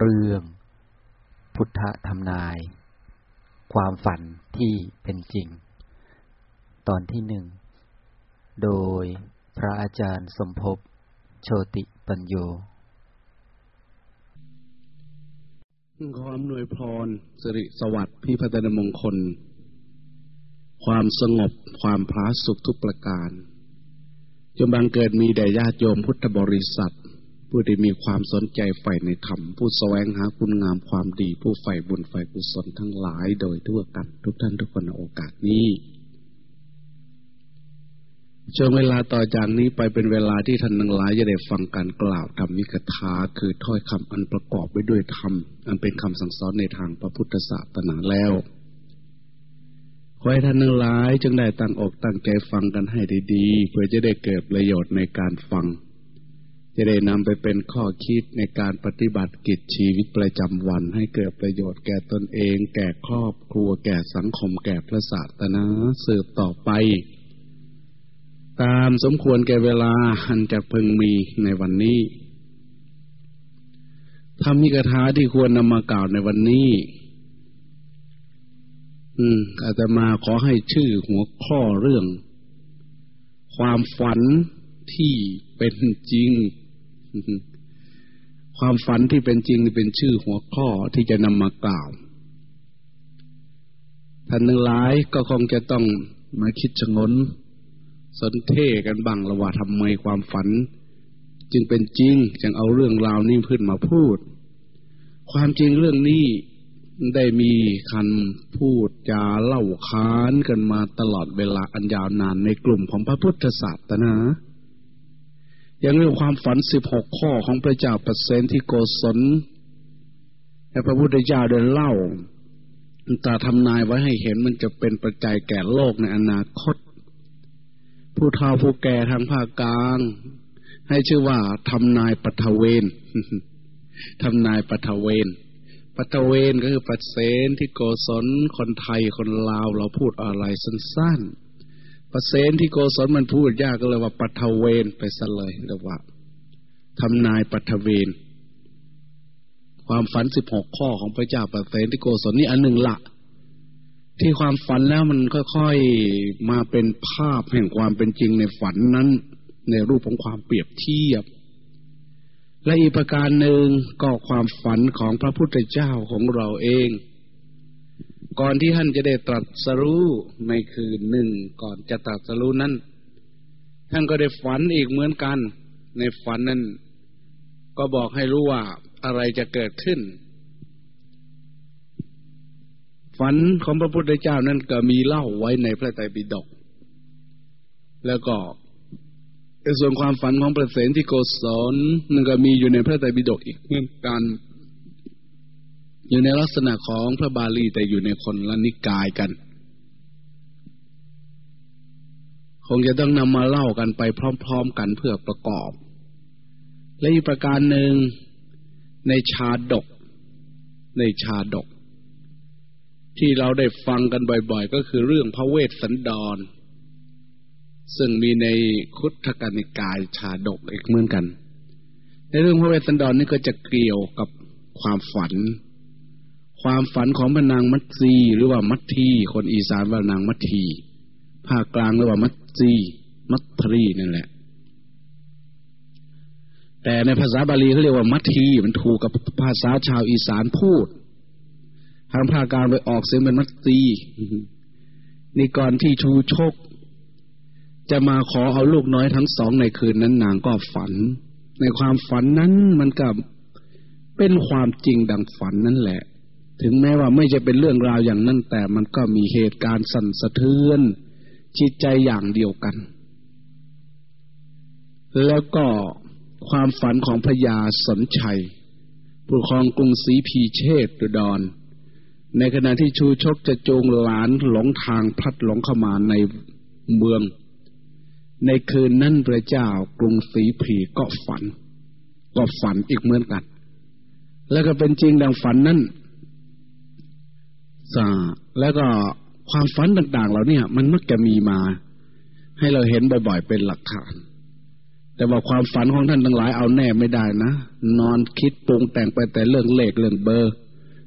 เรื่อง พุทธธรรมนาย ความฝันที่เป็นจริง ตอนที่หนึ่ง โดยพระอาจารย์สมภพโชติปัญโย ขออำนวยพรสิริสวัสดิ์พิพัฒนมงคล ความสงบความพาสุขทุกประการจงบังเกิดมีแด่ญาติโยมพุทธบริษัท ผู้ที่มีความสนใจใฝ่ในธรรม ผู้แสวงหาคุณงามความดี ผู้ใฝ่บุญใฝ่กุศลทั้งหลายโดยทั่วกันทุกท่านทุกคนในโอกาสนี้ช่วงเวลาต่อจากนี้ไปเป็นเวลาที่ท่านทั้งหลายจะได้ฟังการกล่าวธรรมิกถาคือถ้อยคำอันประกอบไปด้วยธรรมอันเป็นคำสั่งสอนในทางพระพุทธศาสนาแล้วขอให้ท่านทั้งหลาย จึงได้ตั้งอกตั้งใจฟังกันให้ดีๆเพื่อจะได้เกิดประโยชน์ในการฟัง จะได้นำไปเป็นข้อคิดในการปฏิบัติกิจชีวิตประจำวัน ให้เกิดประโยชน์แก่ตนเอง แก่ครอบครัวแก่สังคมแก่พระศาสนาสืบต่อไป ตามสมควรแก่เวลาอันจะพึงมีในวันนี้ทำมิกถาที่ควรนำมากล่าวในวันนี้ อืมอาจจะมาขอให้ชื่อหัวข้อเรื่อง ความฝันที่เป็นจริง ความฝันที่เป็นจริงเป็นชื่อหัวข้อที่จะนำมากล่าว ท่านทั้งหลายก็คงจะต้องมาคิดชงน สนเทกันบ้างระว่าทำไมความฝัน จึงเป็นจริงจึงเอาเรื่องราวนี้ขึ้นมาพูด ความจริงเรื่องนี้ได้มีคันพูดจาเล่าค้านกันมาตลอดเวลาอันยาวนานในกลุ่มของพระพุทธศาสนา ย่างเรื่องความฝันสิบหกข้อของพระเจ้าปเสนที่โกศลแต่พระพุทธเจ้าเดินเล่าตาทำนายไว้ให้เห็นมันจะเป็นปัจจัยแก่โลกในอนาคต ผู้เฒ่าผู้แก่ทางภาคกลาง ให้ชื่อว่าทำนายปัทเวนทำนายปัทเวนปัทเวนก็คือปัเสนที่โกศลคนไทยคนลาวเราพูดอะไรสั้นๆ ประเสนที่โกศลมันพูดยากก็เลยว่าปัทเวนไปซะเลยเรียกว่าทำนายปัทเวนความฝันสิบหกข้อของพระเจ้าประเสนที่โกศลนี่อันหนึ่งละ ที่ความฝันแล้วมันค่อยๆมาเป็นภาพแห่งความเป็นจริงในฝันนั้น ในรูปของความเปรียบเทียบ และอีกประการหนึ่งก็ความฝันของพระพุทธเจ้าของเราเอง ก่อนที่ท่านจะได้ตรัสรู้ในคืนหนึ่งก่อนจะตรัสรู้นั้น ท่านก็ได้ฝันอีกเหมือนกัน ในฝันนั้น ก็บอกให้รู้ว่าอะไรจะเกิดขึ้น ฝันของพระพุทธเจ้านั้นก็มีเล่าไว้ในพระไตรปิฎกแล้วก็ในส่วนความฝันของพระเสนที่โกศลนั่นก็มีอยู่ในพระไตรปิฎกอีกเหมือนกัน อยู่ในลักษณะของพระบาลีแต่อยู่ในคนละนิกายกัน คงจะต้องนำมาเล่ากันไปพร้อมๆกันเพื่อประกอบ และอีกประการหนึ่งในชาดก ในชาดก ที่เราได้ฟังกันบ่อยๆ ก็คือเรื่องพระเวสสันดร ซึ่งมีในคุตกนิกายชาดกอีกเหมือนกัน ในเรื่องพระเวสสันดรนี่ก็จะเกี่ยวกับความฝัน ความฝันของพนางมัตซีหรือว่ามัททีคนอีสานว่านางมัททีภาคกลางเรียกว่ามัตซีมัตทรีนั่นแหละ แต่ในภาษาบาลีเขาเรียกว่ามัททีมันถูกกับภาษาชาวอีสานพูด ทางภาคกลางไปออกเสียงเป็นมัตซีนี่ก่อนที่ชูชก จะมาขอเอาลูกน้อยทั้งสองในคืนนั้นนางก็ฝัน ในความฝันนั้นมันกับเป็นความจริงดังฝันนั่นแหละ ถึงแม้ว่าไม่จะเป็นเรื่องราวอย่างนั้น แต่มันก็มีเหตุการณ์สั่นสะเทือนจิตใจอย่างเดียวกัน แล้วก็ความฝันของพญาสนชัย ผู้ครองกรุงศรีพีเชษตุดรในขณะที่ชูชกจะจูงหลานหลงทางพลัดหลงเข้ามาในเมือง ในคืนนั้นพระเจ้ากรุงศรีพีก็ฝัน ก็ฝันอีกเหมือนกัน แล้วก็เป็นจริงดังฝันนั้น แล้วก็ความฝันต่างๆเราเนี่ย มันมักจะมีมา ให้เราเห็นบ่อยๆเป็นหลักฐาน แต่ว่าความฝันของท่านทั้งหลายเอาแน่ไม่ได้นะ นอนคิดปรุงแต่งไปแต่เรื่องเลขเรื่องเบอร์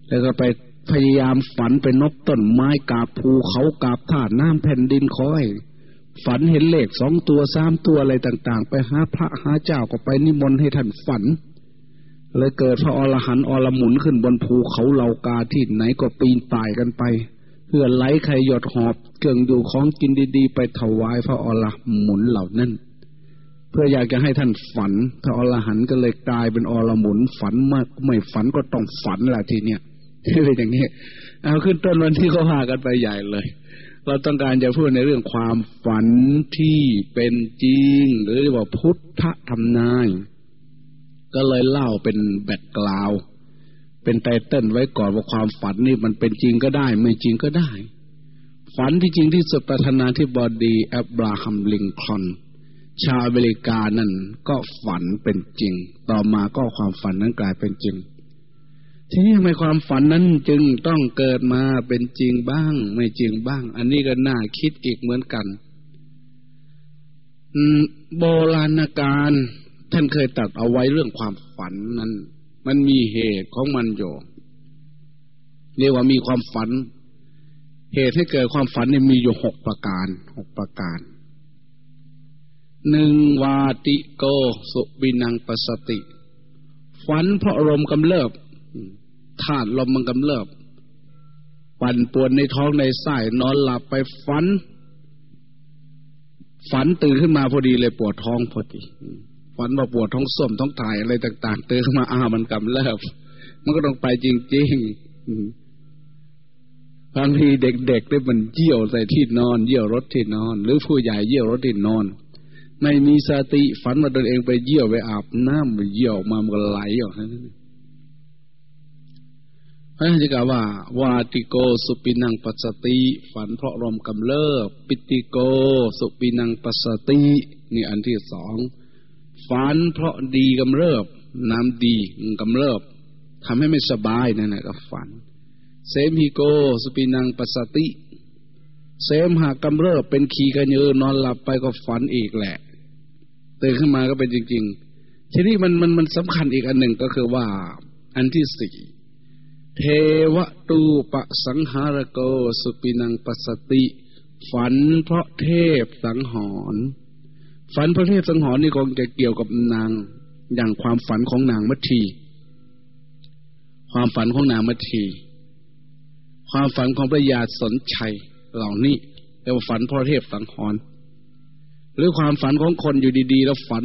แล้วก็ไปพยายามฝันไปนกต้นไม้กาบภูเขากาบธาตุน้ำแผ่นดินคอย ฝันเห็นเลขสองตัวสามตัวอะไรต่าง ๆ ไปหาพระหาเจ้าก็ไปนิมนต์ให้ท่านฝัน เลยเกิดพระอรหันต์อรหมุนขึ้นบนภูเขาเหล่ากาที่ไหนก็ปีนป่ายกันไป เพื่อไล่ใครหยดหอบเกิ่องอยู่ของกินดีๆ ไปถวายพระอรหมุนเหล่านั้นเพื่ออยากจะให้ท่านฝันพระอรหันต์ก็เลยกลายเป็นอรหมุนฝันมากไม่ฝันก็ต้องฝันแหละทีเนี้ยเป็นอย่างนี้เอาขึ้นต้นวันที่เขาพากันไปใหญ่เลย เราต้องการจะพูดในเรื่องความฝันที่เป็นจริง หรือว่าพุทธธรรมนาย ก็เลยเล่าเป็นแบ็กกราวเป็นไตเติ้ลไว้ก่อนว่าความฝันนี่มันเป็นจริงก็ได้ ไม่จริงก็ได้ ฝันที่จริงที่สุดประธานาธิบดีแอบราฮัมลิงคอนชาวอเมริกานั่นก็ฝันเป็นจริง ต่อมาก็ความฝันนั้นกลายเป็นจริง ทีนี้ทำไมความฝันนั้นจึงต้องเกิดมาเป็นจริงบ้าง ไม่จริงบ้าง อันนี้ก็น่าคิดอีกเหมือนกันโบราณการ ท่านเคยตัดเอาไว้เรื่องความฝันนั้น มันมีเหตุของมันอยู่เรียกว่ามีความฝัน เหตุให้เกิดความฝันเนี่ยมีอยู่หกประการหกประการหนึ่งวาติโกสุบินังปสติ ฝันเพราะลมกำเริบธาตุลมมันกำเริบปั่นป่วนในท้องในไส้นอนหลับไปฝัน ฝันตื่นขึ้นมาพอดีเลยปวดท้องพอดี ฝันว่าปวดท้องส้มท้องถ่ายอะไรต่าง ๆ เตื่นมาอ้ามันกำเริบมันก็ต้องไปจริงๆบางทีเด็กๆได้มันเยี่ยวใส่ที่นอน เยี่ยวรถที่นอน หรือผู้ใหญ่เยี่ยวรถที่นอนไม่มีสติฝันว่าตนเองไปเยี่ยวไปอาบน้ำไปเยี่ยวมามันก็ไหลออกนั่นพระอาจารย์กล่าวว่า วาติโกสุปินังปัสสติ ฝันเพราะลมกำเริบปิติโก สุปินังปัสสติ นี่อันที่สอง ฝันเพราะดีกำเริบ น้ำดีกำเริบทำให้ไม่สบายนั่นแหละก็ฝัน เสมฮิโก สปินังปัสสติ เสมหากำเริบเป็นขีกันเยอนอนหลับไปก็ฝันอีกแหละตื่นขึ้นมาก็เป็นจริง ๆ ทีนี้มันมันมันสำคัญอีกอันหนึ่งก็คือว่า อันที่สี่เทวตูปสังหารโก สุปินังปัสติ ฝันเพราะเทพสังหรณ์ ฝันพระเทพสังหรณ์นี่คงจะเกี่ยวกับนางอย่างความฝันของนางมัททีความฝันของนางมัททีความฝันของพระยาสนชัยเหล่านี้เรียกว่าฝันพระเทพสังหรณ์หรือความฝันของคนอยู่ดี ๆ แล้วฝัน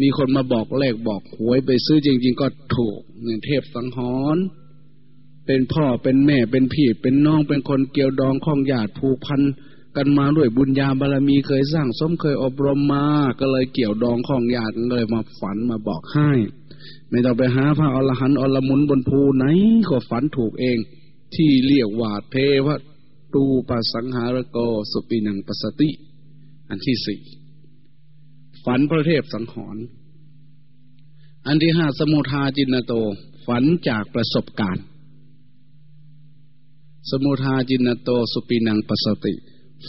มีคนมาบอกเลขบอกหวยไปซื้อจริง ๆ ก็ถูกเนี่ยเทพสังหรณ์เป็นพ่อเป็นแม่เป็นพี่ เป็นน้องเป็นคนเกี่ยวดองข้องญาติผูกพัน กันมาด้วยบุญญาบารรมีเคยสร้างสมเคยอบรมมา ก็เลยเกี่ยวดองของญาติเลยมาฝันมาบอกให้ ไม่ต้องไปหาพระอรหันต์อรมุนบนภูไหนก็ฝันถูกเอง ที่เรียกว่าเทวตูปสังหารโกสุปินังปสติ อันที่สี่ฝันพระเทพสังหรณ์อันที่ห้าสมุทาจินโต ฝันจากประสบการณ์ สมุทาจินโตสุปีนังปสติ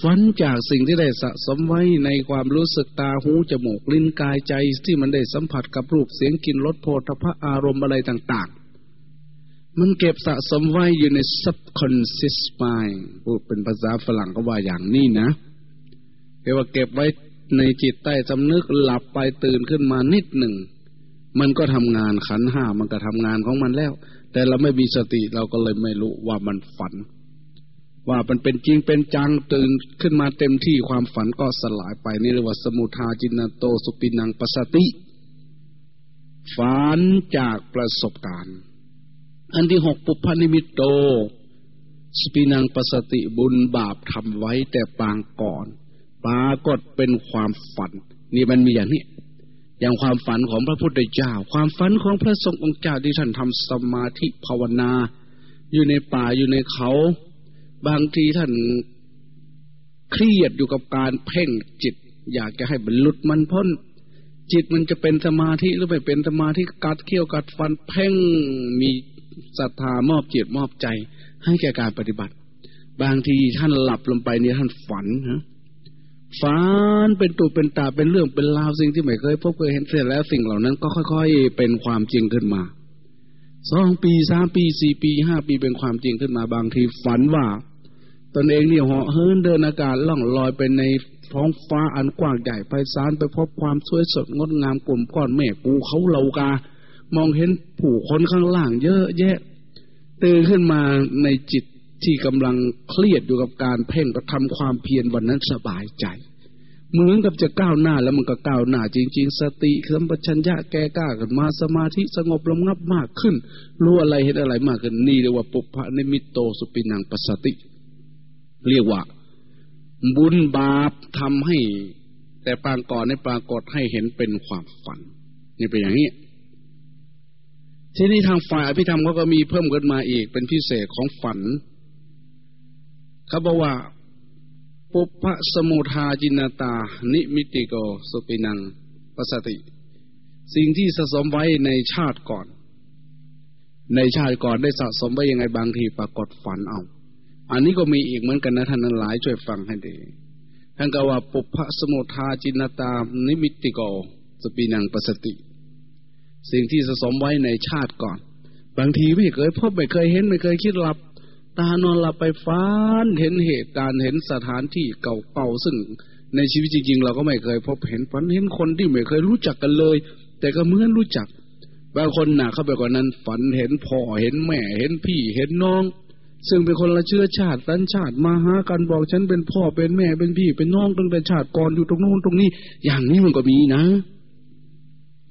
ฝันจากสิ่งที่ได้สะสมไว้ในความรู้สึกตาหูจมูกลิ้นกายใจที่มันได้สัมผัสกับรูปเสียงกลิ่นรสโผฏฐะอารมณ์อะไรต่าง ๆ มันเก็บสะสมไว้อยู่ใน subconscious mind พูดเป็นภาษาฝรั่งก็ว่าอย่างนี้นะเรียกว่าเก็บไว้ในจิตใต้สำนึกหลับไปตื่นขึ้นมานิดหนึ่ง มันก็ทำงานขันธ์ห้ามันก็ทำงานของมันแล้ว แต่เราไม่มีสติเราก็เลยไม่รู้ว่ามันฝัน ว่ามันเป็นจริงเป็นจังตื่นขึ้นมาเต็มที่ความฝันก็สลายไปนี่เรียกว่าสมุทาจิณณโตสุปินัง ปัสสติ ฝันจากประสบการณ์ อันที่หกปุพพนิมิตโตสปินังปสติบุญบาปทำไว้แต่ปางก่อน ปรากฏเป็นความฝัน นี่มันมีอย่างนี้อย่างความฝันของพระพุทธเจ้า ความฝันของพระสงฆ์องค์เจ้าที่ท่านทำสมาธิภาวนา อยู่ในป่าอยู่ในเขา บางทีท่านเครียดอยู่กับการเพ่งจิต อยากจะให้บรรลุมันพ้น จิตมันจะเป็นสมาธิหรือไม่เป็นสมาธิกัดเขี้ยวกัดฟันเพ่งมีศรัทธามอบจิตมอบใจ ให้แก่การปฏิบัติ บางทีท่านหลับลงไปเนี่ยท่านฝันนะฝันเป็นตูเป็นตาเป็นเรื่องเป็นราวสิ่งที่ไม่เคยพบเคยเห็นเสร็จแล้วสิ่งเหล่านั้นก็ค่อย ๆ เป็นความจริงขึ้นมา สองปีสามปีสี่ปีห้าปีเป็นความจริงขึ้นมาบางทีฝันว่า ตนเองเนี่ยเหาะเฮินเดินอากาศล่องลอยไปในท้องฟ้าอันกว้างใหญ่ไปสารไปพบความสวยสดงดงามกลุ่มก้อนเมฆภูเขาเหลากามองเห็นผู้คนข้างล่างเยอะแยะตื่นขึ้นมาในจิตที่กำลังเครียดอยู่กับการเพ่งกระทำความเพียรวันนั้นสบายใจ เหมือนกับจะก้าวหน้าแล้วมันก็ก้าวหน้า จริง ๆ สติสัมปชัญญะแก่กล้าขึ้นมาสมาธิสงบลงงับมากขึ้น รู้อะไรเห็นอะไรมากขึ้นนี่เรียกว่าปุพพะนิมิตโตสุปินังปัสสติ เรียกว่า บุญบาปทำให้ แต่ปางก่อนในปรากฏให้เห็นเป็นความฝัน นี่เป็นอย่างนี้ทีนี้ทางฝ่ายอภิธรรมเขาก็มีเพิ่มขึ้นมาอีกเป็นพิเศษของฝันเขาบอกว่า ปุพพสมุทาจินตา นิมิติโกสุปินังปสติ สิ่งที่สะสมไว้ในชาติก่อน ในชาติก่อนได้สะสมไว้ยังไงบางทีปรากฏฝันเอา อันนี้ก็มีอีกเหมือนกันนะท่านนั้นหลายช่วยฟังให้ดีท่านก็ว่าปุพพสมุทาจินตา นิมิติโกสุปินังปสติ สิ่งที่สะสมไว้ในชาติก่อน บางทีไม่เคยพบไม่เคยเห็นไม่เคยคิดหลับ ตานอนหลับไปฟ้านเห็นเหตุการณ์เห็นสถานที่เก่าๆซึ่งในชีวิตจริง ๆ เราก็ไม่เคยพบเห็นฝันเห็นคนที่ไม่เคยรู้จักกันเลย แต่ก็เหมือนรู้จัก บางคนหนักเข้าไปกว่านั้น ฝันเห็นพ่อเห็นแม่เห็นพี่เห็นน้อง ซึ่งเป็นคนละเชื้อชาติสัญชาติมาหากันบอกฉันเป็นพ่อเป็นแม่เป็นพี่ เป็นน้องตั้งแต่ชาติก่อนอยู่ตรงโน้นตรงนี้ อย่างนี้มันก็มีนะ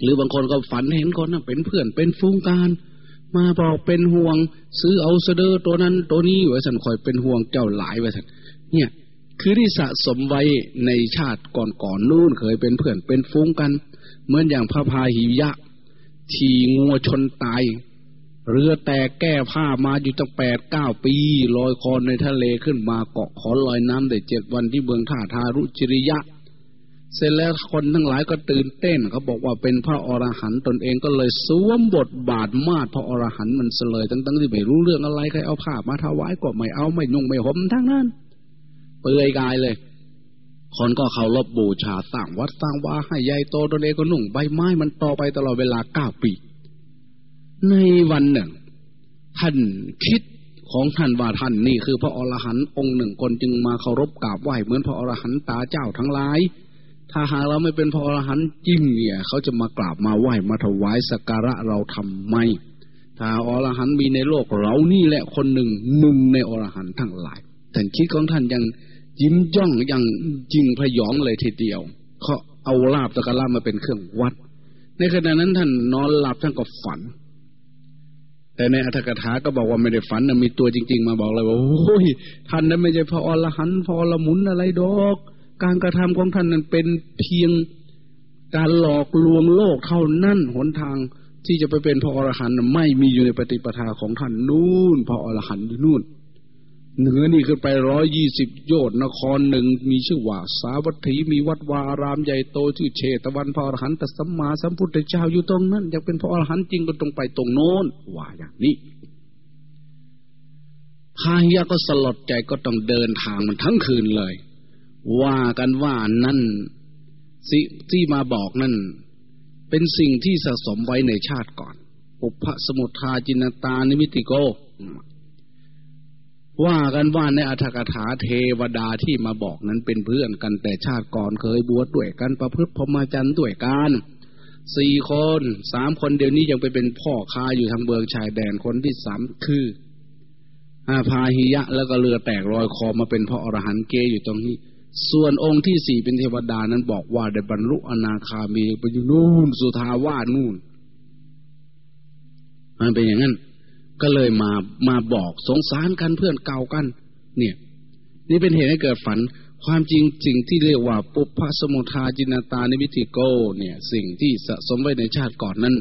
หรือบางคนก็ฝันเห็นคนเป็นเพื่อนเป็นฟูงการ มาบอกเป็นห่วง ซื้อเอาเสดอตัวนั้น ตัวนี้ไว้สันคอยเป็นห่วงเจ้าหลายไว้สันเนี่ยคือที่สะสมไว้ในชาติก่อนๆนู่นเคยเป็นเพื่อนเป็นฟุ้งกัน เหมือนอย่างพระพาหิยะ ทีงัวชนตาย เรือแตกแก้ผ้ามาอยู่ตั้งแปดเก้าปีลอยคอในทะเลขึ้นมาเกาะขอลอยน้ำได้เจ็ดวันที่เมืองท่าทารุจิริยะ เสร็จแล้วคนทั้งหลายก็ตื่นเต้นเขาบอกว่าเป็นพระอรหันต์ตนเองก็เลยสวมบทบาทมาดพระอรหันต์มันเสลยตั้งๆที่ไม่รู้เรื่องอะไรใครเอาผ้ามาถวายก็ไม่เอาไม่นุ่งไม่ห่มทั้งนั้น เปื่อยกายเลย คนก็เคารพบูชาสร้างวัดสร้างว่าให้ใหญ่โตตนเองก็นุ่งใบไม้มันต่อไปตลอดเวลาเก้าปี ในวันหนึ่งท่านคิดของท่านว่าท่านนี่คือพระอรหันต์องค์หนึ่งคนจึงมาเคารพกราบไหว้เหมือนพระอรหันต์ตาเจ้าทั้งหลาย ถ้าหากเราไม่เป็นพระอรหันต์จริงเนี่ยเขาจะมากราบมาไหว้มาถวายสักการะเราทำไม ถ้าอรหันต์มีในโลกเรานี่แหละคนหนึ่งหนึ่งในอรหันต์ทั้งหลายแต่คิดของท่านยังยิ้มจ้องยังจริงพยองเลยทีเดียวเขาเอาลาบตะการะมาเป็นเครื่องวัด ในขณะนั้นท่านนอนหลับท่านก็ฝัน แต่ในอัตถกถาก็บอกว่าไม่ได้ฝันนะมีตัวจริง ๆ มาบอกเลยว่าโอ้ยท่านนั้นไม่ใช่พระอรหันต์พระอรมุนอะไรดอก การกระทำของท่านนั้นเป็นเพียงการหลอกลวงโลกเท่านั้นหนทางที่จะไปเป็นพระอรหันต์ไม่มีอยู่ในปฏิปทาของท่านนู่นพระอรหันต์อยู่นู่น เหนือนี่ขึ้นไปร้อยยี่สิบโยชนครหนึ่งมีชื่อว่า สาวัตถีมีวัดวารามใหญ่โตชื่อเชตวันพระอรหันต์สัมมาสัมพุทธเจ้าอยู่ตรงนั้น อยากเป็นพระอรหันต์จริงก็ตรงไปตรงโน้นว่าอย่างนี้พายะก็สลดใจก็ต้องเดินทางมันทั้งคืนเลย ว่ากันว่านั่นสิที่มาบอกนั่น เป็นสิ่งที่สะสมไว้ในชาติก่อนอุปสมุทาจินตานิมิติโก ว่ากันว่าในอัธกถาเทวดาที่มาบอกนั้นเป็นเพื่อนกันแต่ชาติก่อนเคยบวชดด้วยกันประพฤติพรหมจรรย์ด้วยกันสี่คนสามคนเดี๋ยวนี้ยังไปเป็นพ่อค้าอยู่ทางเบืองชายแดนคนที่สามคืออาพาหิยะแล้วก็เรือแตกรอยคอมาเป็นพระอรหันต์เกอยู่ตรงนี้ ส่วนองค์ที่สี่เป็นเทวดานั้นบอกว่าได้บรรลุอนาคามีไปอยู่นู่นสุทาวาสนู่น มันเป็นอย่างนั้น ก็เลยมามาบอกสงสารกันเพื่อนเก่ากัน เนี่ย นี่เป็นเหตุให้เกิดฝัน ความจริงสิ่งที่เรียกว่าปุพพสมุทาจินตานิมิติโก เนี่ย สิ่งที่สะสมไว้ในชาติก่อนนั้น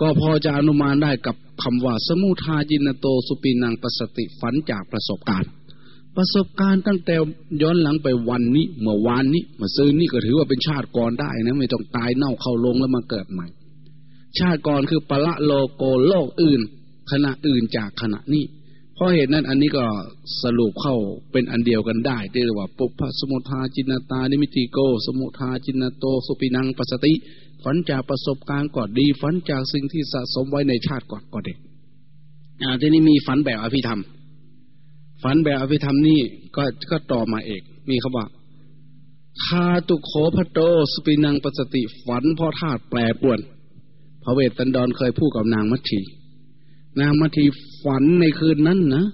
ก็พอจะอนุมานได้กับคำว่าสมุทาจินโตสุปินังปสติฝันจากประสบการณ์ ประสบการณ์ตั้งแต่ย้อนหลังไปวันนี้ เมื่อวานนี้เมื่อซื้อนี่ก็ถือว่าเป็นชาติก่อนได้นะ ไม่ต้องตายเน่าเข้าลงแล้วมาเกิดใหม่ ชาติก่อนคือปละโลโกโลกอื่น ขณะอื่นจากขณะนี้เพราะเหตุนั้นอันนี้ก็สรุปเข้าเป็นอันเดียวกันได้ที่เรียกว่าปุพพสมุทาจินตานิมิติโก สมุทาจินโต สุปินังปัสติฝันจากประสบการณ์ก่อนดีฝันจากสิ่งที่สะสมไว้ในชาติก่อนก็เด็กอ่าทีนี้มีฝันแบบอภิธรรม ฝันแบบอภิธรรมนี่ก็ก็ต่อมาเอก มีคำว่าคาตุโขพโตสปินังปสติฝันเพราะธาตุแปรปวนพระเวทตันดรเคยพูดกับนางมัทชีนางมัทชีฝันในคืนนั้นนะ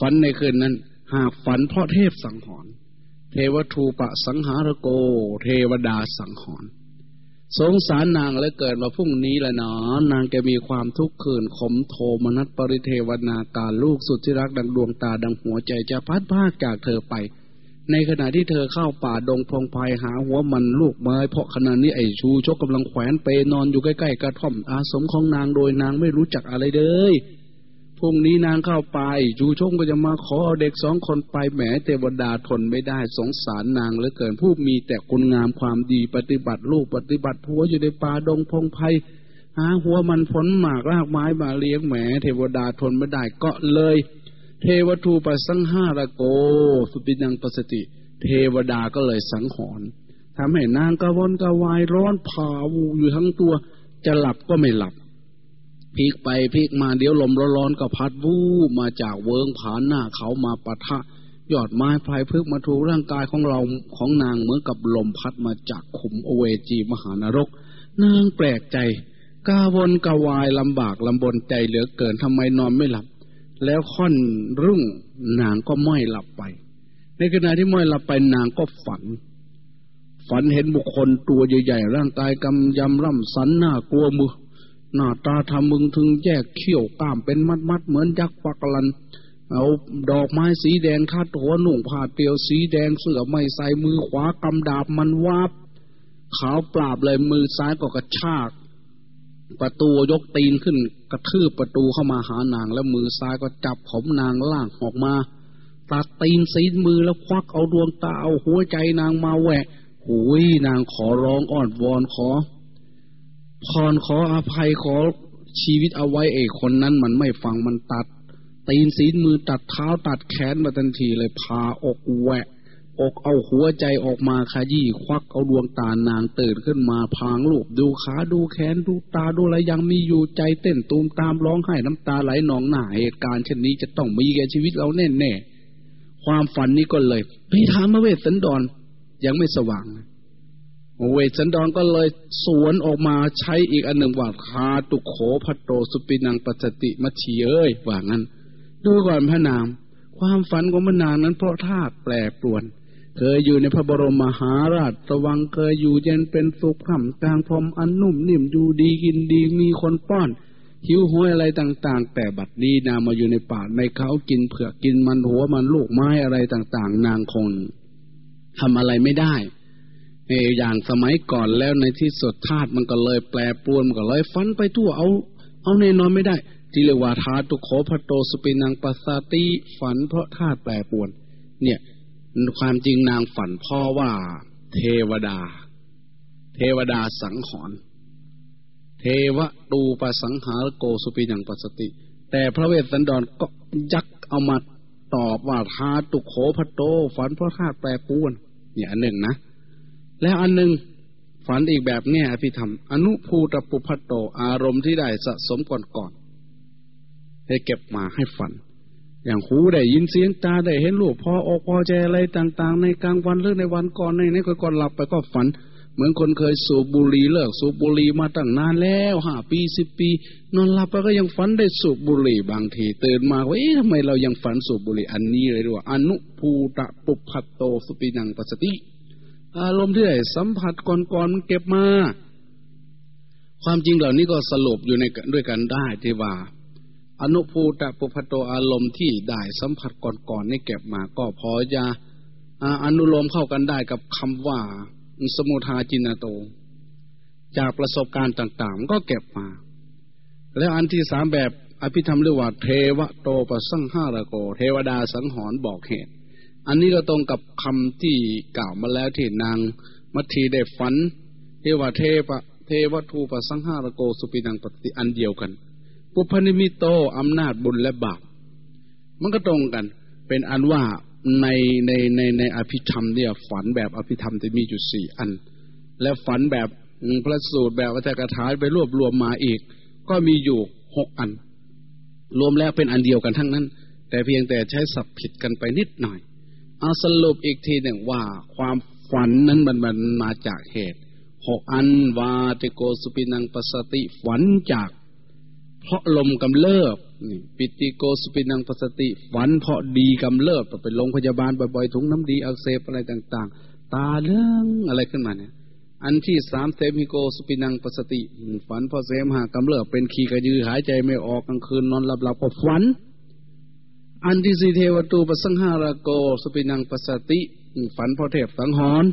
ฝันในคืนนั้น หากฝันเพราะเทพสังหรณ์เทวทูปะสังหารโก เทวดาสังหรณ์ สงสารนางและเกิดมาพรุ่งนี้ละเนาะนางแกมีความทุกข์ขืนขมโทมนัสปริเทวนาการลูกสุดที่รักดังดวงตาดังหัวใจจะพัดพากจากเธอไป ในขณะที่เธอเข้าป่าดงพงไพหาหัวมันลูกไม้เพราะขณะนี้ไอ้ชูชกกำลังแขวนเปนอนอยู่ใกล้ๆกระท่อมอาสมของนางโดยนางไม่รู้จักอะไรเลย รุ่งนี้นางเข้าไปชูชกก็จะมาขอเอาเด็กสองคนไปแหมเทวดาทนไม่ได้สงสารนางเหลือเกินผู้มีแต่คุณงามความดีปฏิบัติลูกปฏิบัติผัวอยู่ในป่าดงพงไพหาหัวมันผลหมากรากไม้มาเลี้ยงแหมเทวดาทนไม่ได้ก็เลย เทวทูปสังหาระโก สุปินังปสติ เทวดาก็เลยสังหรณ์ทำให้นางกระวนกระวายร้อนผาวูอยู่ทั้งตัว จะหลับก็ไม่หลับ พลิกไปพลิกมาเดี๋ยวลมร้อนๆก็พัดวูบมาจากเวิงผานหน้าเขามาปะทะยอดไม้พลายพึกมาถูร่างกายของเราของนางเหมือนกับลมพัดมาจากขุมอเวจีมหานรก นางแปลกใจกาวนกาวายลำบากลำบนใจเหลือเกินทำไมนอนไม่หลับ แล้วค่อนรุ่งนางก็ม้อยหลับไป ในขณะที่ม้อยหลับไปนางก็ฝัน ฝันเห็นบุคคลตัวใหญ่ๆร่างกายกำยำร่ำสันหน้ากลัวมือ หน้าตาทำมึงถึงแยกเขี้ยวกล้ามเป็นมัดๆเหมือนยักษ์ปักลัน เอาดอกไม้สีแดงคาดหัวหนุ่งผ้าเตียวสีแดงเสื้อไม่ใส่มือขวากำดาบมันวาบขาวปราบเลยมือซ้ายก็กระชาก ประตูยกตีนขึ้น กระทืบประตูเข้ามาหานาง แล้วมือซ้ายก็จับผมนางล่างออกมาตัดตีนซีมือแล้วควักเอาดวงตาเอาหัวใจนางมาแหวกหุยนางขอร้องอ้อนวอนขอ พรขออภัยขอชีวิตเอาไว้เอกคนนั้นมันไม่ฟังมันตัด ตีนซีนมือตัดเท้าตัดแขนมาทันทีเลยพาอกแหวกอกเอาหัวใจออกมาขยี้ควักเอาดวงตานางตื่นขึ้นมาพางลูกดูขาดูแขนดูตาดูอะไรยังมีอยู่ใจเต้นตูมตามร้องไห้น้ำตาไหลหนองหน้าเหตุการณ์เช่นนี้จะต้องมีแก่ชีวิตเราแน่แน่ความฝันนี้ก็เลยไปถามเวสสันดรยังไม่สว่าง เวสสันดรก็เลยสวนออกมาใช้อีกอันหนึ่งว่าคาตุโขพัตโตสุปินังปัจติมัชีเอ้ยว่างั้น ดูก่อนพระนาม ความฝันของพระนางนั้นเพราะธาตุแปรปรวน เคยอยู่ในพระบรมมหาราชสวังเคยอยู่เย็นเป็นสุขขำกลางพรมอันนุ่มนิ่มอยู่ดีกินดีมีคนป้อนหิวห้อยอะไรต่าง ๆ แต่บัดนี้นางมาอยู่ในป่าในเขากินเผือกกินมันหัวมันลูกไม้อะไรต่าง ๆ นางคงทำอะไรไม่ได้ เออย่างสมัยก่อนแล้วในที่สุดธาตุมันก็เลยแปรปรวนมันก็เลยฟันไปทั่วเอา เอาแน่นอนไม่ได้ที่เรียกว่าธาตุโคพโตสุปินังปัสสติฝันเพราะธาตุแปรปรวน เนี่ย ความจริงนางฝันพ่อว่า เทวดา เทวดาสังหรณ์เทวตูปสังหารโกสุปีอย่างปัสติ แต่พระเวสสันดรก็ยักเอามาตอบว่าธาตุโขพโตฝันเพราะธาตุแปรปรวน เนี่ยอันหนึ่งนะ แล้วอันหนึ่งฝันอีกแบบเนี่ยพี่ทำอนุภูตปุพัตโต อารมณ์ที่ได้สะสมก่อนๆให้เก็บมาให้ฝัน อย่างหูได้ยินเสียงตาได้เห็นรูปพออกพอใจอะไรต่าง ๆ ในกลางวันหรือในวันก่อนในในก่อนหลับไปก็ฝัน เหมือนคนเคยสูบบุหรี่เลิก สูบบุหรี่มาตั้งนานแล้วห้าปีสิบปี นอนหลับไปก็ยังฝันได้สูบบุหรี่บางทีตื่นมาว่าเอ๊ะทำไมเรายังฝันสูบบุหรี่อันนี้เลยด้วยอนุภูตปุพัตโตสุปินังปัสติ อารมณ์ที่ได้สัมผัสก่อนๆมันเก็บมา ความจริงเหล่านี้ก็สรุปอยู่ในด้วยกันได้ที่ว่า อนุภูตะปุพโตอารมณ์ที่ได้สัมผัสก่อนๆนี่เก็บมา ก็พอจะอนุโลมเข้ากันได้กับคำว่า สมุทาจิณณโต จากประสบการณ์ต่างๆ ก็เก็บมา แล้วอันที่สามแบบอภิธรรมเรียกว่า เทวโตประสังหาระโก เทวดาสังหรณ์บอกเหตุ อันนี้ก็ตรงกับคำที่กล่าวมาแล้วที่นางมัททีได้ฝันเทวเทปเทวโตปสังหารโกสุปินังปัสสติอันเดียวกันปุพพนิมิตโตอำนาจบุญและบาปมันก็ตรงกัน เป็นอันว่าในในในในอภิธรรมเนี่ยฝันแบบอภิธรรมจะมีอยู่สี่อัน และฝันแบบพระสูตรแบบอัตถกถาไปรวบรวมมาอีก ก็มีอยู่หกอัน รวมแล้วเป็นอันเดียวกันทั้งนั้น แต่เพียงแต่ใช้สับผิดกันไปนิดหน่อย เอาสรุปอีกทีหนึ่งว่า ความฝันนั้นมันมันมาจากเหตุหกอันวาเตโกสุปินังปสติฝันจาก เพราะลมกำเริบนี่ปิติโกสุปินังปสติฝันเพราะดีกำเริบไปโรงพยาบาลบ่อยๆถุงน้ำดีอักเสบอะไรต่าง ๆ ตาเรื่องอะไรขึ้นมาเนี่ย อันที่สามเซมิโกสุปินังปสติฝันเพอเสมหากำเริบเป็นขีกระยือหายใจไม่ออกกลางคืนนอนหลับๆก็ฝัน อันที่สี่เทวตูปสังหารโกสุปินังปสติฝันพอเทพสังหรณ์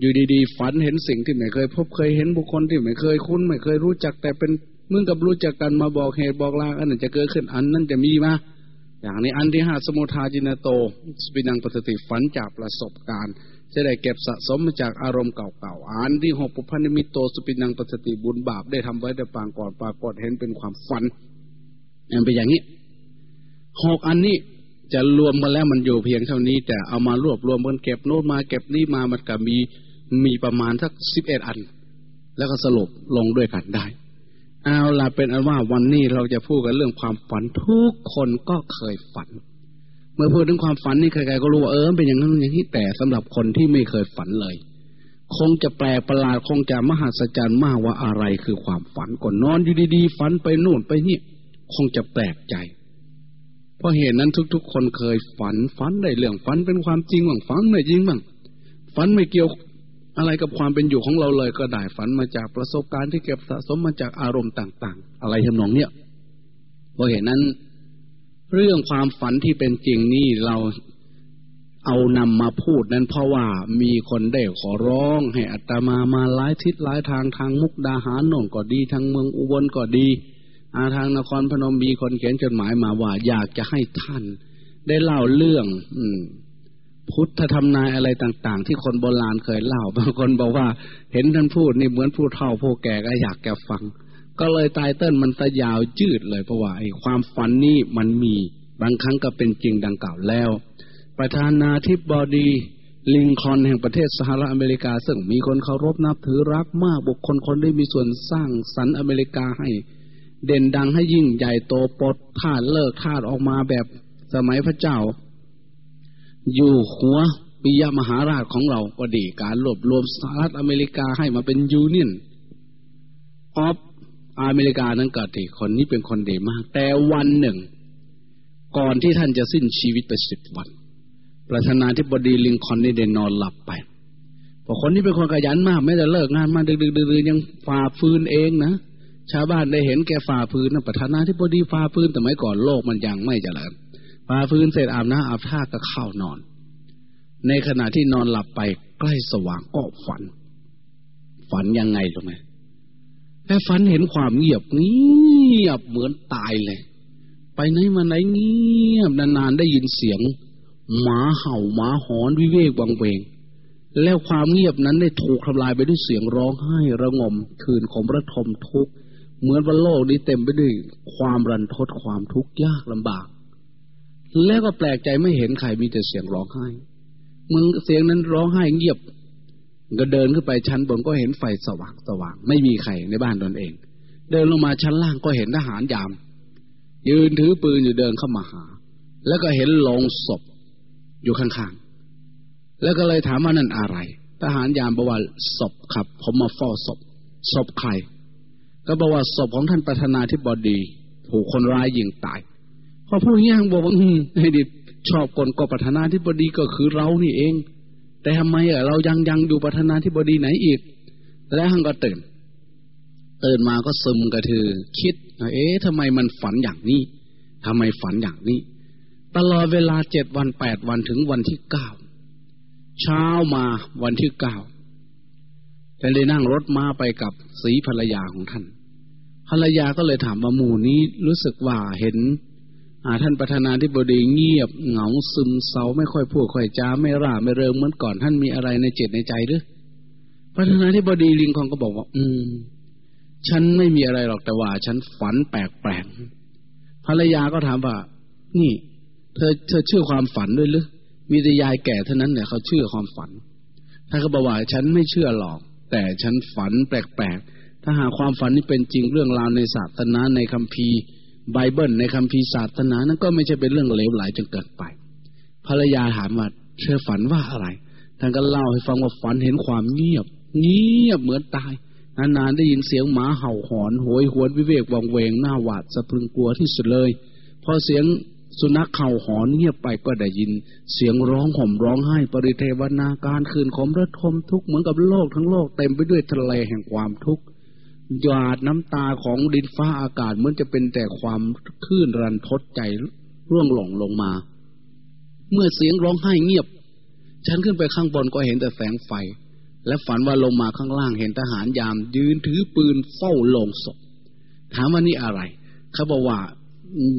อยู่ดีๆ ฝันเห็นสิ่งที่ไม่เคย พบเคยเห็นบุคคลที่ไม่เคยคุ้น ไม่เคยรู้จัก แต่เป็นเหมือนกับรู้จักกันมาบอกเหตุบอกลางอันนั้นจะเกิดขึ้นอันนั้นจะมีมาอย่างนี้อันที่ห้าสมุทาจิณณโต สุปินังปัสสติฝันจากประสบการณ์ จะได้เก็บสะสมมาจากอารมณ์เก่าๆอันที่หกปุพพนิมิตโต สุปินังปัสสติบุญบาปได้ทำไว้แต่ปางก่อนปรากฏเห็นเป็นความฝันมันเป็นอย่างนี้ หกอันนี้จะรวมมาแล้วมันอยู่เพียงเท่านี้ แต่เอามารวบรวมกันเก็บโน้ตมาเก็บนี่มามันก็มีมีประมาณสักสิบเอ็ดอัน แล้วก็สรุปลงด้วยกันได้ เอาล่ะเป็นอันว่าวันนี้เราจะพูดกันเรื่องความฝันทุกคนก็เคยฝัน เมื่อพูดถึงความฝันนี่ใครๆก็รู้ว่าเออเป็นอย่างนั้นอย่างนี้แต่สำหรับคนที่ไม่เคยฝันเลย คงจะแปลกประหลาดคงจะมหัศจรรย์มากว่าอะไรคือความฝันก่อนนอนอยู่ดีๆฝันไปนู่นไปนี่คงจะแปลกใจ ราะเหตุนั้นทุก ๆ คนเคยฝันฝันได้เรื่องฝันเป็นความจริงบ้างฝันไม่จริงบ้างฝันไม่เกี่ยวอะไรกับความเป็นอยู่ของเราเลยก็ได้ฝันมาจากประสบการณ์ที่เก็บสะสมมาจากอารมณ์ต่าง ๆ อะไรทำนองเนี้ยเพราะเหตุนั้น เรื่องความฝันที่เป็นจริงนี่เราเอานำมาพูดนั้นเพราะว่ามีคนได้ขอร้อง ให้อัตมามาหลายทิศหลายทางทางมุกดาหารน่นก็ดีทางเมืองอุบลก็ดี อาทางนครพนมมีคนเขียนจดหมายมาว่า อยากจะให้ท่าน ได้เล่าเรื่อง อืมพุทธธรรมนายอะไรต่าง ๆ ที่คนโบราณเคยเล่า บางคนบอกว่า เห็นท่านพูดนี่เหมือนผู้เฒ่าผู้แก่ก็อยากแกฟัง ก็เลยตายเต้นมันตะยาวจืดเลยเพราะว่าไอ้ความฝันนี่มันมีบางครั้งก็เป็นจริงดังกล่าวแล้ว ประธานาธิบดีลิงคอนแห่งประเทศสหรัฐอเมริกา ซึ่งมีคนเคารพนับถือรักมากบุคคลคนได้มีส่วนสร้างสรรค์อเมริกาให้ เด่นดังให้ยิ่งใหญ่โตปดทาดเลิกทาดออกมาแบบสมัยพระเจ้า อยู่หัวปิยมหาราชของเราก็ดีการรวบรวมสหรัฐอเมริกาให้มาเป็นยูเนียนออฟอเมริกานั้นก็ดีคนนี้เป็นคนดีมาก แต่วันหนึ่ง ก่อนที่ท่านจะสิ้นชีวิตไปสิบวันประธานาธิบดีลิงคอนนี่ได้นอนหลับไปเพราะคนนี้เป็นคนขยันมาก ไม่ได้เลิกงานมาดึกๆยังฝ่าฟืนเองนะ ชาวบ้านได้เห็นแกฝ่าฟืนนะประธานาธิบดีฝ่าฟืนแต่ไม่ก่อนโลกมันยังไม่เจริญปาฟื้นเสร็จอาบน้ำอาบท่าก็เข้านอน ในขณะที่นอนหลับไปใกล้สว่างก็ฝัน ฝันยังไงรู้ไหมแค่ฝันเห็นความเงียบเงียบเหมือนตายเลย ไปไหนมาไหนเงียบนานๆได้ยินเสียงหมาเห่าหมาหอนวิเวกวังเวง แล้วความเงียบนั้นได้ถูกทำลายไปด้วยเสียงร้องไห้ระงม คืนของระทมทุกข์ เหมือนว่าโลกนี้เต็มไปด้วยความรันทดความทุกข์ยากลำบาก แล้วก็แปลกใจไม่เห็นใครมีแต่เสียงร้องไห้มึงเสียงนั้นร้องไห้เงียบ ก็เดินขึ้นไปชั้นบนก็เห็นไฟสว่างสว่าง ไม่มีใครในบ้านตนเอง เดินลงมาชั้นล่างก็เห็นทหารยาม ยืนถือปืนอยู่เดินเข้ามาหา แล้วก็เห็นโลงศพอยู่ข้างๆ แล้วก็เลยถามว่านั่นอะไร ทหารยามบอกว่าศพครับ ผมมาเฝ้าศพศพใคร ก็บอกว่าศพของท่านประธานาธิบดีถูกคนร้ายยิงตายพอพูดอย่างนี้บอกว่าอืมให้ดิชอบคนก็ประธานาธิบดีก็คือเรานี่เอง แต่ทำไมอะเรายังยังอยู่ประธานาธิบดีไหนอีก แล้วฮังก็ตื่น ตื่นมาก็ซึมกระถือ คิด เอ๊ะทำไมมันฝันอย่างนี้ทำไมฝันอย่างนี้ ตลอดเวลาเจ็ดวันแปดวันถึงวันที่เก้าเช้ามาวันที่เก้าท่านได้นั่งรถมาไปกับสีภรรยาของท่าน ภรรยาก็เลยถามว่าหมู่นี้รู้สึกว่าเห็นท่านประธานาธิบดีเงียบเหงาซึมเศร้าไม่ค่อยพูดค่อยจ้าไม่ร่าไม่เริงเหมือนก่อนท่านมีอะไรในจิตในใจหรือประธานาธิบดีลิงคองก็บอกว่า อืม ฉันไม่มีอะไรหรอกแต่ว่า ฉันฝันแปลกๆภรรยาก็ถามว่า นี่ เธอเธอเชื่อความฝันด้วยหรือมีแต่ยายแก่เท่านั้นเนี่ยเขาเชื่อความฝันถ้าเขาบอกว่าฉันไม่เชื่อหรอก แต่ฉันฝันแปลกๆ ถ้าหากความฝันนี้เป็นจริงเรื่องราวในศาสนาในคัมภีร์ไบเบิลในคัมภีร์ศาสนานั้นก็ไม่ใช่เป็นเรื่องเลวไหลจนเกินไป ภรรยาถามว่าเธอฝันว่าอะไรท่านก็เล่าให้ฟังว่าฝันเห็นความเงียบ เงียบเหมือนตายนานๆได้ยินเสียงหมาเห่าหอนโหยหวนวิเวกวังเวงหน้าหวาดสะพรึงกลัวที่สุดเลย พอเสียงสุนัขเข่าหอนเงียบไปก็ได้ยิน เสียงร้องห่มร้องไห้ปริเทวนาการคืนขมระทมทุกข์เหมือนกับโลกทั้งโลกเต็มไปด้วยทะเลแห่งความทุกข์ หยาดน้ำตาของดินฟ้าอากาศเหมือนจะเป็นแต่ความคลื่นรันทดใจร่วงหลงลงมา เมื่อเสียงร้องไห้เงียบ ฉันขึ้นไปข้างบนก็เห็นแต่แสงไฟ และฝันว่าลงมาข้างล่างเห็นทหารยาม ยืนถือปืนเฝ้าลงศพ ถามว่านี่อะไรเขาบอกว่า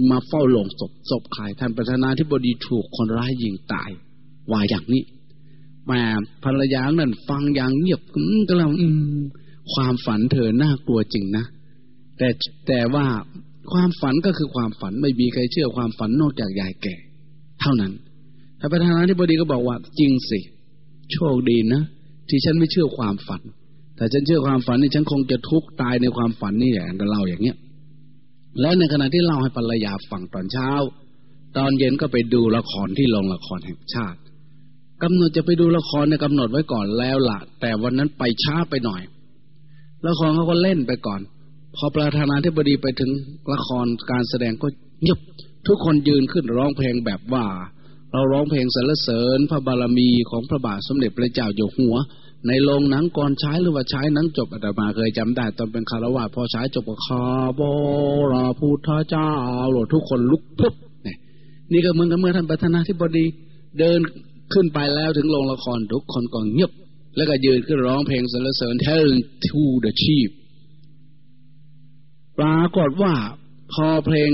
มาเฝ้าลงศพศพใครท่านประธานาธิบดีถูกคนร้ายยิงตายว่าอย่างนี้แม่ภรรยานั่นฟังอย่างเงียบก็แล้ว ความฝันเธอน่ากลัวจริงนะ แต่แต่ว่าความฝันก็คือความฝันไม่มีใครเชื่อความฝันนอกจากยายแก่ เท่านั้นท่านประธานาธิบดีก็บอกว่าจริงสิ โชคดีนะ ที่ฉันไม่เชื่อความฝัน แต่ฉันเชื่อความฝันนี่ฉันคงจะทุกข์ตายในความฝันนี่แหละก็เล่าอย่างเงี้ยแล้วในขณะที่เล่าให้ภรรยาฟังตอนเช้า ตอนเย็นก็ไปดูละครที่โรงละครแห่งชาติกำหนดจะไปดูละครในกำหนดไว้ก่อนแล้วละแต่วันนั้นไปช้าไปหน่อย ละครเขาก็เล่นไปก่อน พอประธานาธิบดีไปถึงละครการแสดงก็เงียบทุกคนยืนขึ้นร้องเพลงแบบว่า เราร้องเพลงสรรเสริญ พระบารมีของพระบาทสมเด็จพระเจ้าอยู่หัว ในโรงหนังก่อนใช้หรือว่าใช้หนังจบอาตมาเคยจำได้ ตอนเป็นคารวะพอใช้จบก็คาโบราพุทธเจ้าหลทุกคนลุกปุ๊บนี่นี่ก็เหมือนกับเมื่อท่านประธานาธิบดีเดินขึ้นไปแล้วถึงโรงละครทุกคนก็เงียบ แล้วก็ยืนขึ้นร้องเพลงสรรเสริญ Tell to the chief ปรากฏว่าพอเพลง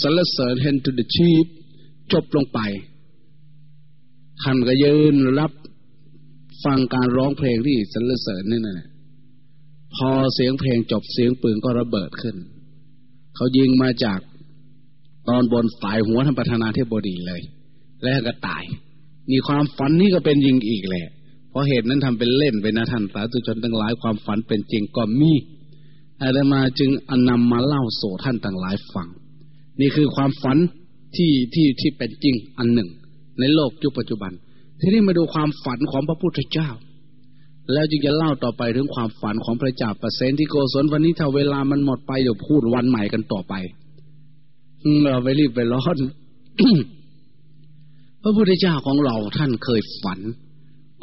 สรรเสริญ Tell to the chief จบลงไปท่านก็ยืนรับฟังการร้องเพลงที่สรรเสริญนี่นะพอเสียงเพลงจบเสียงปืนก็ระเบิดขึ้น เขายิงมาจากตอนบนฝ่ายหัวท่านประธานาธิบดีเลย แล้วก็ตาย มีความฝันนี่ก็เป็นยิงอีกแหละ ราะเหตุนั้นทำเป็นเล่นไปนะท่านสาธุชนทั้งหลายความฝันเป็นจริงก็มีอาตมาจึงอนนำมาเล่าสู่ท่านต่างหลายฟัง นี่คือความฝันที่ที่ที่เป็นจริงอันหนึ่ง ในโลกยุคปัจจุบัน ทีนี้มาดูความฝันของพระพุทธเจ้า แล้วจึงจะเล่าต่อไปถึงความฝันของพระเจ้าประเสนที่โกศลวันนี้ถ้าเวลามันหมดไปเดี๋ยวพูดวันใหม่กันต่อไปเราไปรีบไปร้อนพระพุทธเจ้าของเราท่านเคยฝัน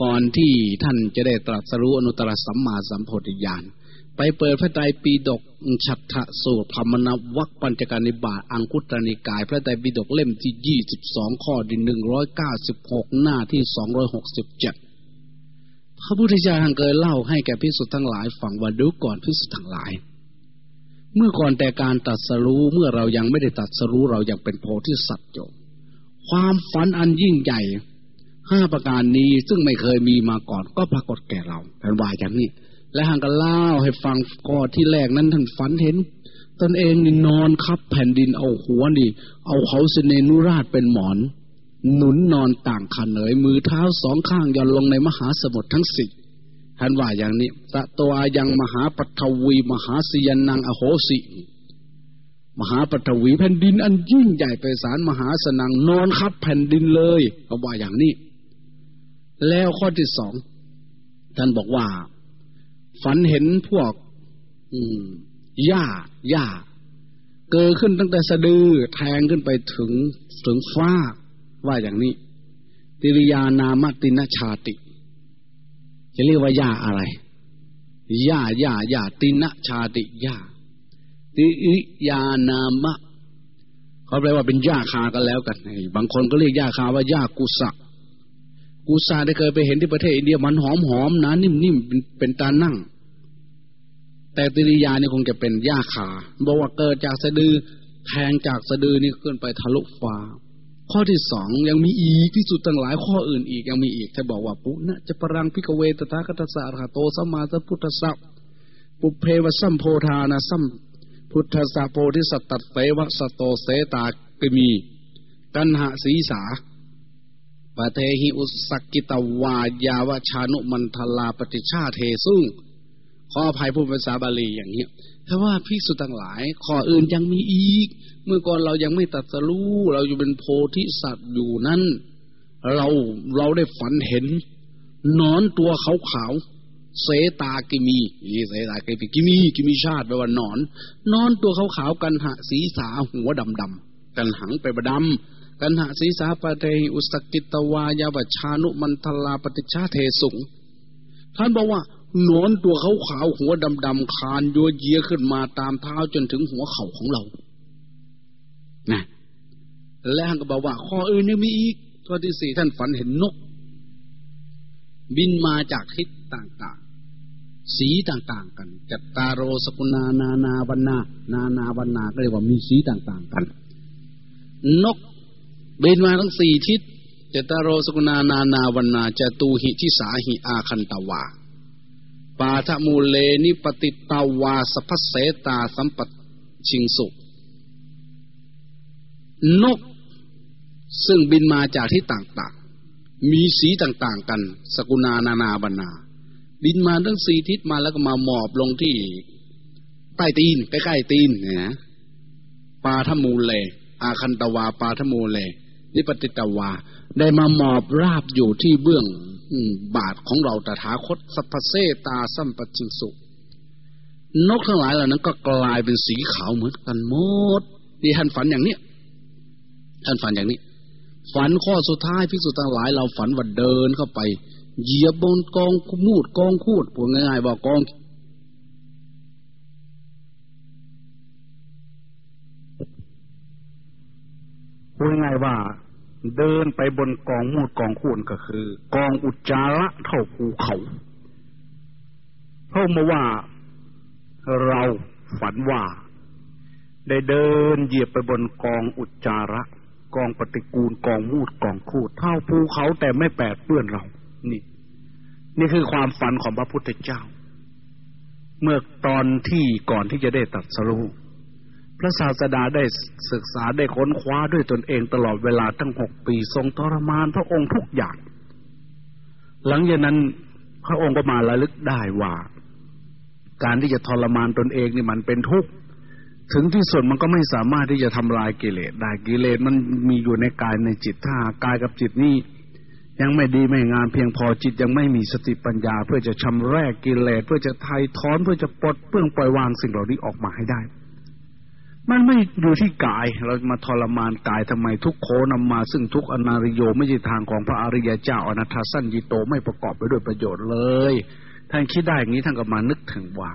ก่อนที่ท่านจะได้ตรัสรู้อนุตตรสัมมาสัมโพธิญาณไปเปิดพระไตรปิฎกฉัตรสูตรธรรมนวัคปัญจการนิบาตอังคุตรนิกาย พระไตรปิฎกเล่มที่ยี่สิบสองข้อที่หนึ่งร้อยเก้าสิบหกหน้าที่สองร้อยหกสิบเจ็ดพระพุทธเจ้าท่านเคยเล่าให้แก่พิสุทธ์ทั้งหลายฟังว่าดูก่อนพิสุทธ์ทั้งหลาย เมื่อก่อนแต่การตัดสรู้เมื่อเรายังไม่ได้ตัดสรู้เรายังเป็นโพธิสัตว์อยู่ความฝันอันยิ่งใหญ่ ห้าประการนี้ซึ่งไม่เคยมีมาก่อน ก็ปรากฏแก่เราเป็นว่าอย่างนี้ และห่างกันเล่าให้ฟังก่อที่แรกนั้นท่านฝันเห็น ตนเองนี่นอนคับแผ่นดินเอาหัวนี่ เอาเขาเสนนุราชเป็นหมอน หนุนนอนต่างขันเหนยมือเท้าสองข้างย่อนลงในมหาสมุทรทั้งสี่ท่านว่าอย่างนี้สะตัวยังมหาปฐวีมหาสยนังอโหสิ มหาปฐวีแผ่นดินอันยิ่งใหญ่ไปสารมหาสนังนอนคับแผ่นดินเลยเขาว่าอย่างนี้ แล้วข้อที่สองท่านบอกว่า ฝันเห็นพวก อืมหญ้าหญ้าเกิดขึ้นตั้งแต่สะดือแทงขึ้นไปถึงถึงฟ้าว่าอย่างนี้ ติริยานามตินชาติ จะเรียกว่าหญ้าอะไรหญ้าหญ้าหญ้าตินชาติหญ้าติอิยานามะเขาแปลว่าเป็นหญ้าคากันแล้วกันบางคนก็เรียกหญ้าคาว่าหญ้ากุสะ กูซาได้เคยไปเห็นที่ประเทศอินเดียมันหอมหอมนะนิ่มๆเป็นเป็นตานั่ง แต่ติริยานี่คงจะเป็นหญ้าขาบอกว่าเกิดจากสะดือแทงจากสะดือนี่ขึ้นไปทะลุฟ้า ข้อที่สองยังมีอีกที่สุดตั้งหลายข้ออื่นอีกยังมีอีกถ้าบอกว่าปุณณะจะปรังพิกเวตตาคตสารโตสมาสัพุทธสัพปุเพวสัมโพธานะสัมพุทธสัพโพธิสัตตเสวะสโตเสตากมีกันหะศีสา ปเทหิอุสกิตวายาวชานุมันทลาปฏิชาเทสุ่งขออภัยผู้ภาษาบาลีอย่างนี้แต่ว่าพิสุทั้งหลายข้ออื่นยังมีอีก เมื่อก่อนเรายังไม่ตัดสรู้เราอยู่เป็นโพธิสัตว์อยู่นั้นเราเราได้ฝันเห็นนอนตัวขาวขาวเสตากิมีนี่เสตากิมีกิมีกิมีชาติแปลว่านอน นอนตัวขาวขาวกันหะสีสาหัวดำดำกันหังไปบดำ กันหะสีสาปะเทอุสกิตวายาวชานุมันทลาปฏิชาเทสุงท่านบอกว่านอนตัวเขาขาวหัวดำดำคานยัวเยียขึ้นมาตามเท้าจนถึงหัวเข่าของเรา นะ และท่านก็บอกว่า ข้ออื่นยังมีอีกข้อที่สี่ท่านฝันเห็นนก บินมาจากทิศต่างๆ สีต่างๆ กัน จัตตาโรสกุณานานาวันนา นานาวันนาก็เรียกว่ามีสีต่างๆกัน นก บินมาทั้งสี่ทิศเจตารโรสกุณานานาวันนาจตูหิทิสาหิอาคันตวาปาทมูเลนิปติตาวาสพัสเสตาสัมปชิงสุนก ซึ่งบินมาจากที่ต่างๆ มีสีต่างๆกัน สกุณานานาบรรณา บินมาทั้งสี่ทิศมาแล้วก็มาหมอบลงที่ใต้ตีนใกล้ๆตีนเนี่ยปาทมูเล อาคันตวาปาทมูเล นิปติตาวา ได้มาหมอบราบอยู่ที่เบื้องบาทของเราตถาคตสัพเสตาสัมปชิงสุ นกทั้งหลายเหล่านั้นก็กลายเป็นสีขาวเหมือนกันหมดนี่ท่านฝันอย่างเนี้ยท่านฝันอย่างนี้ ฝันข้อสุดท้ายพิสุทั้งหลาย เราฝันว่าเดินเข้าไป เหยียบบนกองมูดกองคูดพูดง่ายๆว่ากองพูดง่ายว่า เดินไปบนกองมูดกองคูนก็คือ กองอุจจาระเท่าภูเขาเพราะมาว่าเราฝันว่า ได้เดินเหยียบไปบนกองอุจจาระ กองปฏิกูลกองมูดกองคูดเท่าภูเขาแต่ไม่แปดเปื้อนเรา นี่ นี่คือความฝันของพระพุทธเจ้า เมื่อตอนที่ก่อนที่จะได้ตัดสรุป พระศาสดาได้ศึกษาได้ค้นคว้าด้วยตนเองตลอดเวลาตั้งหกปีทรงทรมานพระองค์ทุกอย่าง หลังจากนั้นพระองค์ก็มาระลึกได้ว่า การที่จะทรมานตนเองนี่มันเป็นทุกข์ถึงที่สุดมันก็ไม่สามารถที่จะทำลายกิเลสได้กิเลสมันมีอยู่ในกายในจิตถ้ากายกับจิตนี่ยังไม่ดีไม่งามเพียงพอจิตยังไม่มีสติปัญญา เพื่อจะชำระกิเลสเพื่อจะไถ่ถอนเพื่อจะปลดเปื้องปล่อยวางสิ่งเหล่านี้ออกมาให้ได้ มันไม่อยู่ที่กาย เรามาทรมานกายทำไมทุกโคนำมา ซึ่งทุกอนาริโยไม่ใช่ทางของพระอริยเจ้าอนัตสันยิโตไม่ประกอบไปด้วยประโยชน์เลย ท่านคิดได้อย่างนี้ท่านก็มานึกถึงว่า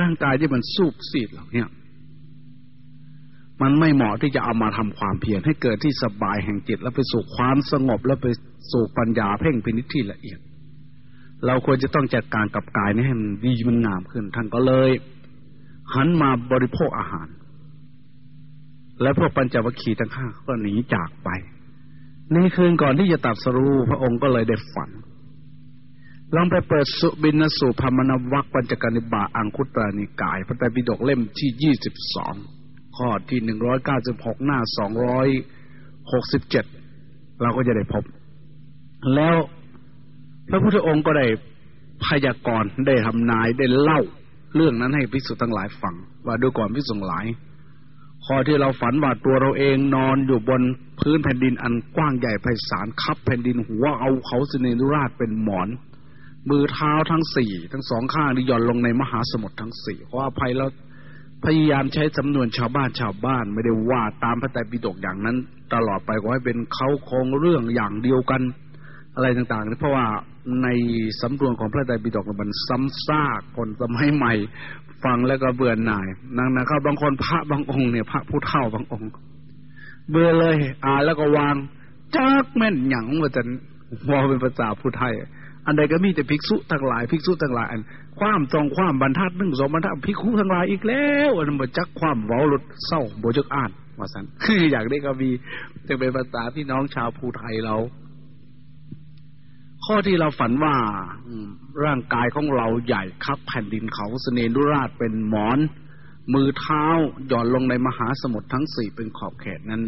ร่างกายที่มันสูบซีดเหล่านี้มันไม่เหมาะที่จะเอามาทำความเพียรให้เกิดที่สบายแห่งจิต แล้วไปสู่ความสงบ แล้วไปสู่ปัญญาเพ่งพินิจที่ละเอียด เราควรจะต้องจัดการกับกายนี้ให้มันดีมันงามขึ้นท่านก็เลย หันมาบริโภคอาหาร และพวกปัญจวัคคีย์ทั้งห้าก็หนีจากไป ในคืนก่อนที่จะตัดสรูพระองค์ก็เลยได้ฝัน ลองไปเปิดสุบินสุพมนวัคปัญจกนิบาอังคุตรานิกาย พระไตรปิฎกเล่มที่ยี่สิบสองข้อที่หนึ่งร้อยเก้าสิบหกหน้าสองร้อยหกสิบเจ็ดเราก็จะได้พบ แล้วพระพุทธองค์ก็ได้พยากรณ์ได้ทำนายได้เล่า เรื่องนั้นให้ภิกษุทั้งหลายฟัง ว่าดูก่อนภิกษุทั้งหลาย พอที่เราฝันว่าตัวเราเองนอนอยู่บนพื้นแผ่นดินอันกว้างใหญ่ไพศาลคับแผ่นดินหัวเอาเขาสเนรุราชเป็นหมอน มือเท้าทั้งสี่ทั้งสองข้างนี่ย่อนลงในมหาสมุทรทั้งสี่ขออภัยแล้วพยายามใช้จำนวนชาวบ้านชาวบ้าน ไม่ได้ว่าตามพระไตรปิฎกอย่างนั้น ตลอดไปก็ให้เป็นเขาคงเรื่องอย่างเดียวกัน อะไรต่างๆเพราะว่าในสำนวนของพระไตรปิฎกมันซ้ำซากคนสมัยใหม่ ฟังแล้วก็เบื่อหน่ายนั่งนะครับบางคนพระบางองค์เนี่ยพระผู้เฒ่าบางองค์ เบื่อเลย อ่านแล้วก็วางจักแม่นหยังว่าจะวอเป็นภาษาผู้ไทย อันใดก็มีแต่ภิกษุทั้งหลายภิกษุทั้งหลายอันความจองความบรรทัดหนึ่งสองบรรทัดภิกษุทั้งหลายอีกแล้วอันบจักความเว้าลดเศร้าบจักอ่านว่าสันคืออยากได้ก็มีจะเป็นภาษาพี่น้องชาวภูไทยเรา ข้อที่เราฝันว่าร่างกายของเราใหญ่ครับแผ่นดินเขาสเนรุราชเป็นหมอน มือเท้าหย่อนลงในมหาสมุทรทั้งสี่เป็นขอบเขตนั้น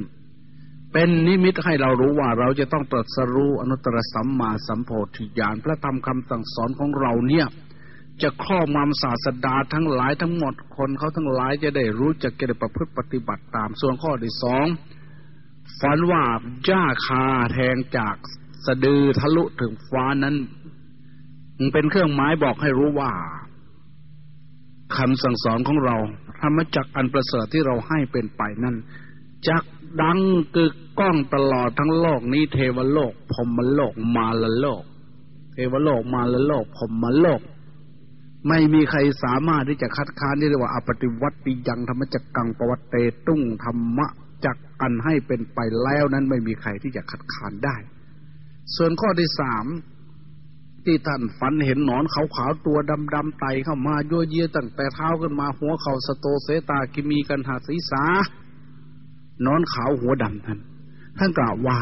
เป็นนิมิตให้เรารู้ว่าเราจะต้องตรัสรู้อนุตตรสัมมาสัมโพธิญาณพระธรรมคำสั่งสอนของเราเนี่ย จะครอบงำศาสดาทั้งหลายทั้งหมดคนเขาทั้งหลายจะได้รู้จักจะได้ประพฤติปฏิบัติตามส่วนข้อที่สองฝันว่าจ้าคาแทงจาก สะดือทะลุถึงฟ้านั้นเป็นเครื่องหมายบอกให้รู้ว่าคำสั่งสอนของเราธรรมจักอันประเสริฐที่เราให้เป็นไปนั้นจักดังกึกก้องตลอดทั้งโลกนี้เทวโลกพรมโลกมาลโลก เทวโลกมาลโลกพรมโลก ไม่มีใครสามารถที่จะคัดค้านที่เรียกว่าอปฏิวัติยังธรรมจักกังปวัตเตตุ้งธรรมะจักอันให้เป็นไปแล้วนั้นไม่มีใครที่จะคัดค้านได้ ส่วนข้อที่สามที่ท่านฝันเห็นหนอนขาวๆตัวดำๆไตเข้ามายั่วเยี่ยตั้งแต่เท้าขึ้นมาหัวเข่าสโตเสตากิมีกันหาศีสานอนขาวหัวดำท่านท่านกล่าวว่า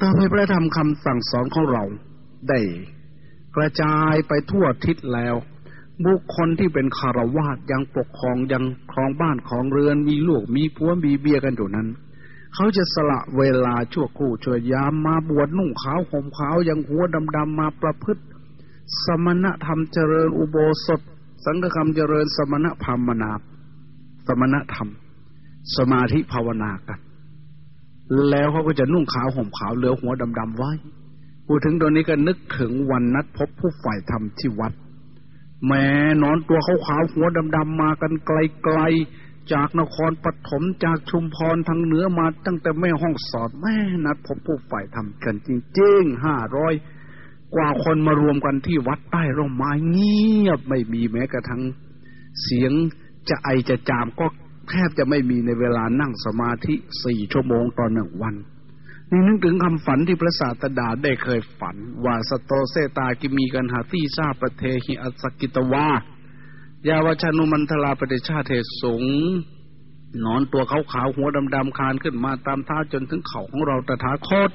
ต่อไปพระธรรมคำสั่งสอนของเราได้กระจายไปทั่วทิศแล้ว บุคคลที่เป็นคารวาสยังปกครองยังครองบ้านของเรือนมีลูกมีผัวมีเบียกันอยู่นั้น เขาจะสละเวลาชั่วคู่ช่วยยามมาบวชนุ่งขาวห่มขาวยังหัวดำๆมาประพฤติ สมณธรรมเจริญอุโบสถ สังฆธรรมเจริญสมณพามนา สมณธรรม สมาธิภาวนากัน แล้วเขาก็จะนุ่งขาวห่มขาวเหลือหัวดำๆไว้พูดถึงตอนนี้ก็นึกถึงวันนัดพบผู้ฝ่ายธรรมที่วัดแม้นอนตัวขาขาวหัวดำๆมากันไกล จากนครปฐมจากชุมพรทางเหนือมาตั้งแต่แม่ห้องสอดแม่นัดพบผู้ฝ่ายธรรมกันจริงๆห้าร้อยกว่าคนมารวมกันที่วัดใต้ร่มไม้เงียบไม่มีแม้กระทั่งเสียงจะไอจะจามก็แทบจะไม่มีในเวลานั่งสมาธิสี่ชั่วโมงต่อหนึ่งวัน นี่นึกถึงคำฝันที่พระศาสดาได้เคยฝัน ว่าสโตเสตากิมีกัณหสีสาปาเทหิ อุสสักกิตวา ยาวชานุมัณฑลาปฏิจฉาเทสุง หนอนตัวขาวขาวหัวดำๆคลานขึ้นมาตามเท้าจนถึงเข่าของเราตถาคต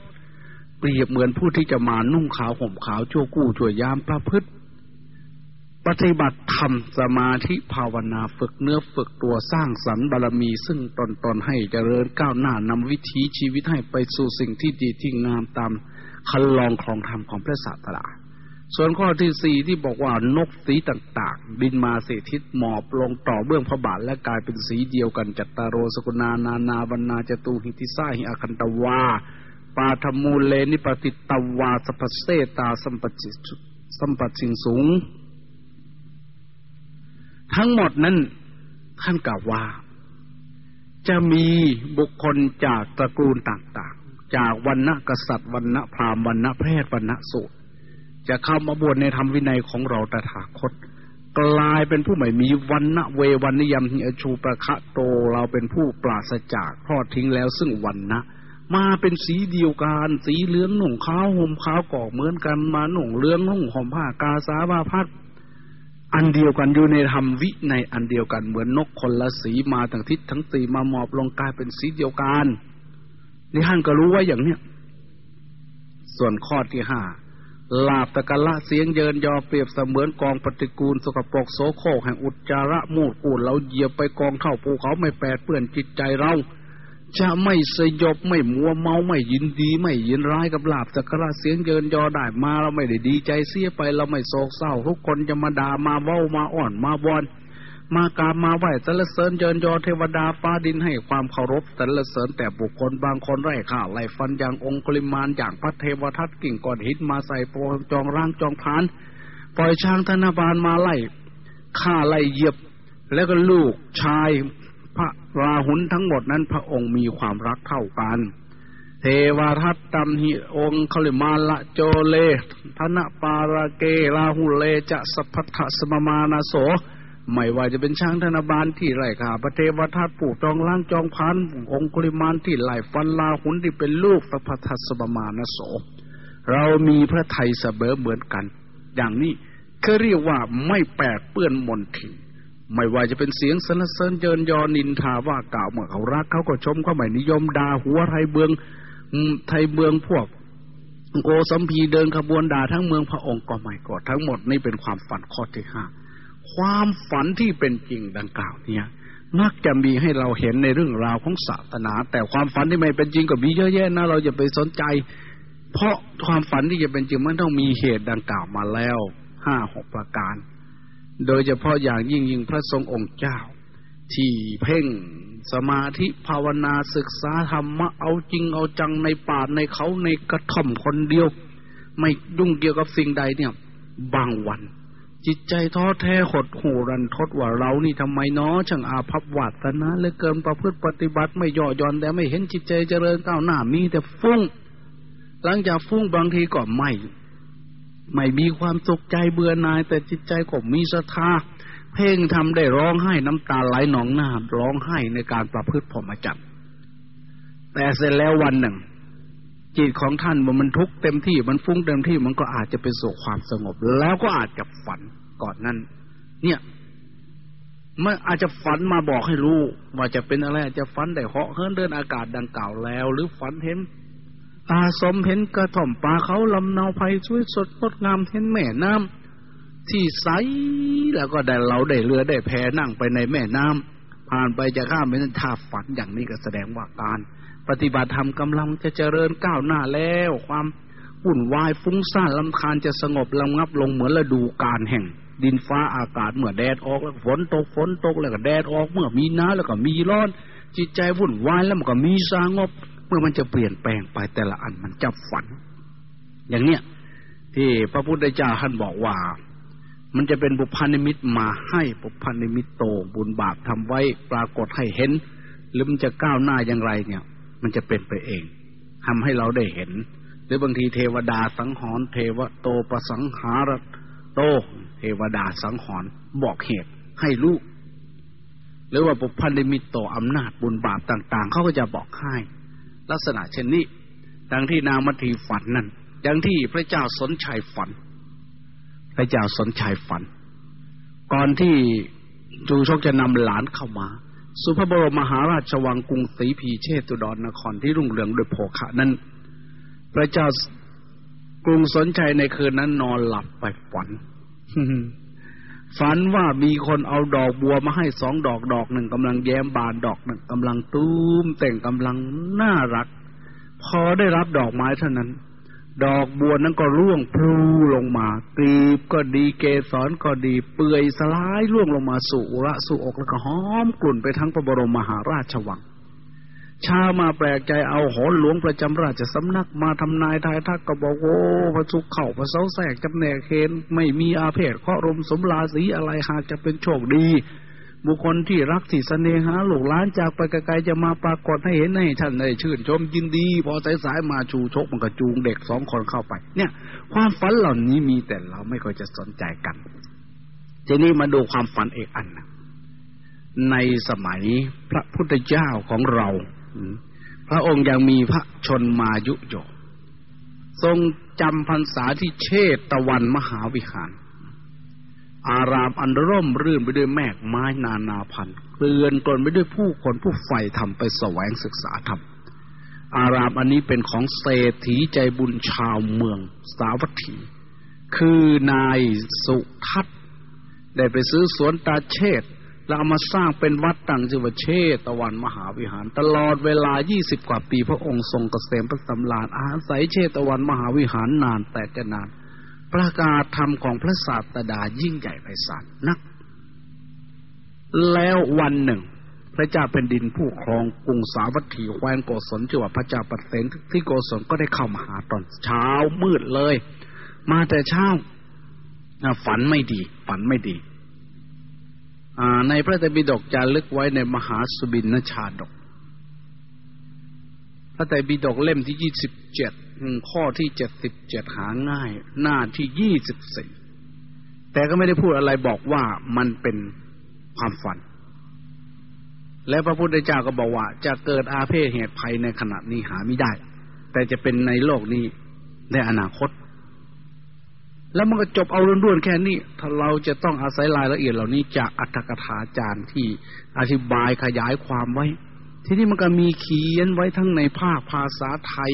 เปรียบเหมือนผู้ที่จะมานุ่งขาวห่มขาวชั่วกู้ชั่วยามประพฤติปฏิบัติธรรมสมาธิภาวนาฝึกเนื้อฝึกตัวสร้างสรรค์บารมี ซึ่งตนตนให้เจริญก้าวหน้านำวิถีชีวิตให้ไปสู่สิ่งที่ดีที่งามตามคันลองครองธรรมของพระศาสดา ส่วนข้อที่สี่ที่บอกว่านกสีต่างๆ บินมาเสทิศหมอบลงต่อเบื้องพระบาทและกลายเป็นสีเดียวกันจัตตารโรสกุณานานาบรรณาจตุหิติสาหิอาคันตวาปาธมูลเลนิปติตวาสปเสตาสัมปจิสัมปจิงสูง ทั้งหมดนั้นท่านกล่าวว่า จะมีบุคคลจากตระกูลต่างๆ จากวันณะกษัตริย์วันณะพราหมณ์วันณะแพทย์วันณะสูตร จะเข้ามาบวชในธรรมวินัยของเราตถาคต กลายเป็นผู้ใหม่มีวันณะเววันนิยมหิอชูประคะโตเราเป็นผู้ปราศจากทอดทิ้งแล้วซึ่งวันนะมาเป็นสีเดียวกัน สีเหลืองหนุ่งขาวห่มขาวก่อเหมือนกันมาหนุ่งเหลืองนุ่งห่มผ้ากาสาบาพัดอันเดียวกันอยู่ในธรรมวิในอันเดียวกันเหมือนนกคนละสีมาทั้งทิศทั้งสีมาหมอบลงกลายเป็นสีเดียวกันนี่ท่านก็รู้ว่าอย่างเนี้ยส่วนข้อที่ห้า ลาบตะกะละเสียงเยินยอเปรียบเสมือนกองปฏิกูลสกปรกโสโครกแห่งอุจจาระมูดกูดเราเหยียบไปกองเท่าภูเขาไม่แปดเปื้อนจิตใจเรา จะไม่สยบไม่มัวเมาไม่ยินดี ไม่ยินร้ายกับลาบตะกะละเสียงเยินยอได้มาเราไม่ได้ดีใจเสียไปเราไม่โศกเศร้า ทุกคนจะมาด่ามาเว้ามาอ่อนมาบอน มากราบมาไหว้สรรเสริญเยินยอเทวดาฟ้าดินให้ความเคารพสรรเสริญแต่บุคคลบางคนไร้ข้าไล่ฟันอย่างองคุลิมานอย่างพระเทวทัตกิ่งก้อนหินมาใส่โปจองร่างจองผาน ปล่อยช้างธนบาลมาไล่ฆ่าไล่เหยียบ แล้วก็ลูกชายพระราหุลทั้งหมดนั้นพระองค์มีความรักเท่ากัน เทวทัตตัมหิองคลยมาละโจเลธนปาราเกลาหุเลจะสัพพทสมมานาโส ไม่ว่าจะเป็นช้างธนบาลที่ไล่ขาพระเทวทัตปู่จองล้างจองพันองคุลิมานที่ไล่ฟันลาหุนที่เป็นลูกสัพพทสมมานโส เรามีพระไทยเสมอเหมือนกัน อย่างนี้เขาเรียกว่าไม่แปดเปื้อนมนทินไม่ว่าจะเป็นเสียงสนเสริญเจิญยอนินทาว่ากล่าวเมื่อเขารักเขาก็ชมเขาไม่นิยมด่าหัวไทยเบืองไทยเบืองพวกโกสัมพีเดินขบวนด่าทั้งเมืองพระองค์ก็ไม่กอดทั้งหมดนี่เป็นความฝันข้อที่ห้า ความฝันที่เป็นจริงดังกล่าวเนี่ยมักจะมีให้เราเห็นในเรื่องราวของศาสนา แต่ความฝันที่ไม่เป็นจริงก็มีเยอะแยะนะเราจะไปสนใจ เพราะความฝันที่จะเป็นจริงมันต้องมีเหตุดังกล่าวมาแล้วห้าหกประการ โดยเฉพาะอย่างยิ่งยิ่งพระทรงองค์เจ้า ที่เพ่งสมาธิภาวนาศึกษาธรรมะเอาจริงเอาจังในป่าในเขาในกระท่อมคนเดียว ไม่ดุ้งเกี่ยวกับสิ่งใดเนี่ย บางวัน จิตใจท้อแท้หดหูรันทดว่าเรานี่ทำไมน้อช่างอาภัพวาสนาเลือเกินประพฤติปฏิบัติไม่ย่อหย่อนแต่ไม่เห็นจิตใจเจริญก้าวหน้ามีแต่ฟุ้ง หลังจากฟุ้งบางทีก็ไม่ ไม่มีความสุขใจเบื่อหน่าย แต่จิตใจก็มีศรัทธาเพ่งทำได้ร้องไห้น้ำตาไหลหนองหน้าร้องไห้ในการประพฤติพรหมจรรย์แต่เสร็จแล้ววันหนึ่ง จิตของท่านมันทุกข์เต็มที่มันฟุ้งเต็มที่มันก็อาจจะไปสู่ความสงบ แล้วก็อาจจะฝันก่อนนั้น เนี่ยมันอาจจะฝันมาบอกให้รู้ ว่าจะเป็นอะไรอาจจะฝันได้เหาะเฮินเดินอากาศดังกล่าวแล้ว หรือฝันเห็นอาสมเห็นกระถ่อมป่าเขาลำเนาภัยสวยสดงดงามเห็นแม่น้ำที่ใสแล้วก็ได้เราได้เรือได้แพนั่งไปในแม่น้ำผ่านไปจะข้ามไปนั้นถ้าฝันอย่างนี้ก็แสดงว่าการ ปฏิบัติธรรมกำลังจะเจริญก้าวหน้าแล้ว ความวุ่นวายฟุ้งซ่านลำคาญจะสงบระงับลงเหมือนฤดูกาลแห่ง ดินฟ้าอากาศเมื่อแดดออกแล้วฝนตกฝนตกแล้วก็แดดออก เมื่อมีน้ำแล้วก็มีร้อน จิตใจวุ่นวายแล้วมันก็มีสงบ เมื่อมันจะเปลี่ยนแปลงไปแต่ละอันมันจะฝัน อย่างเนี้ยที่พระพุทธเจ้าท่านบอกว่า มันจะเป็นบุพนิมิตมาให้บุพพนิมิตโตบุญบาปทำไว้ปรากฏให้เห็นหรือมันจะก้าวหน้าอย่างไรเนี่ย มันจะเป็นไปเองทำให้เราได้เห็น หรือบางทีเทวดาสังหรณ์เทวโตประสังหารโต เทวดาสังหรณ์บอกเหตุให้ลูก หรือว่าบุพพนิมิตโตอำนาจบุญบาปต่าง ๆเขาก็จะบอกให้ ลักษณะเช่นนี้ดังที่นางมัทรีฝันนั่นดังที่พระเจ้าสญชัยฝัน พระเจ้าสญชัยฝัน ก่อนที่จูชกจะนำหลานเข้ามา สู่พระบรมมหาราชวังกรุงสีพีเชตุดรนครที่รุ่งเรืองโดยโภคะนั้น พระเจ้ากรุงสนชัยในคืนนั้นนอนหลับไปฝันฝันว่ามีคนเอาดอกบัวมาให้สองดอกดอกหนึ่งกำลังแย้มบานดอกหนึ่งกำลังตุ้มแต่งกำลังน่ารัก พอได้รับดอกไม้เท่านั้น ดอกบัวนั้นก็ร่วงพลูลงมากรีบก็ดีเกสรก็ดีเปื่อยสลายร่วงลงมาสู่อุระสู่อกแล้วก็หอมกลุ่นไปทั้งพระบรมมหาราชวัง ชามาแปลกใจเอาหอนหลวงประจำราชสำนักมาทำนายทายทักก็บอกโอ้พระสุขเข่าพระเสาแสกจำแนกเคนไม่มีอาเพศเคราะห์รมสมราศีอะไรหากจะเป็นโชคดี บุคคลที่รักที่เสน่หาหลูกล้านจากไปไกลๆจะมาปรากฏให้เห็นให้ท่านได้ชื่น ชมยินดี พอสายๆมาชูชกมันก็จูงเด็กสองคนเข้าไป เนี่ย ความฝันเหล่านี้มีแต่เราไม่ค่อยจะสนใจกัน ทีนี้มาดูความฝันเอกอันนะในสมัยพระพุทธเจ้าของเราพระองค์ยังมีพระชนมายุโยทรงจำพรรษาที่เชตตะวันมหาวิหาร อารามอันร่มรื่นไปด้วยแมกไม้นานาพันธุ์เกลื่อนกลนไปด้วยผู้คนผู้ใฝ่ธรรมไปแสวงศึกษาธรรมอารามอันนี้เป็นของเศรษฐีใจบุญชาวเมืองสาวัตถี คือนายสุทัศน์ได้ไปซื้อสวนตาเชษแล้วเอามาสร้างเป็นวัดตั้งชื่อว่าเชตวันมหาวิหาร ตลอดเวลา 20 กว่าปีพระองค์ทรงเกษมพระสำราญอาศัยเชตวันมหาวิหารนานแต่จะนาน ประกาศธรรมของพระศาสดายิ่งใหญ่ไพศาลนัก แล้ววันหนึ่ง พระเจ้าเป็นดินผู้ครองกรุงสาวัตถีแคว้นโกศลชื่อว่าพระเจ้าปเสนที่โกศลก็ได้เข้ามาหาตอนเช้ามืดเลย มาแต่เช้าฝันไม่ดี ฝันไม่ดีในพระไตรปิฎกจารึกไว้ในมหาสุบินชาดก พระไตรปิฎกเล่มที่ยี่สิบเจ็ด ข้อที่เจ็ดสิบเจ็ดหาง่าย หน้าที่ยี่สิบสี่แต่ก็ไม่ได้พูดอะไรบอกว่ามันเป็นความฝัน และพระพุทธเจ้าก็บอกว่า จะเกิดอาเพศเหตุภัยในขณะนี้หาไม่ได้ แต่จะเป็นในโลกนี้ในอนาคต แล้วมันก็จบเอาล้วนๆแค่นี้ถ้าเราจะต้องอาศัยรายละเอียดเหล่านี้จากอัตถกถาจารย์ที่อธิบายขยายความไว้ ที่นี้มันก็มีเขียนไว้ทั้งในภาคภาษาไทย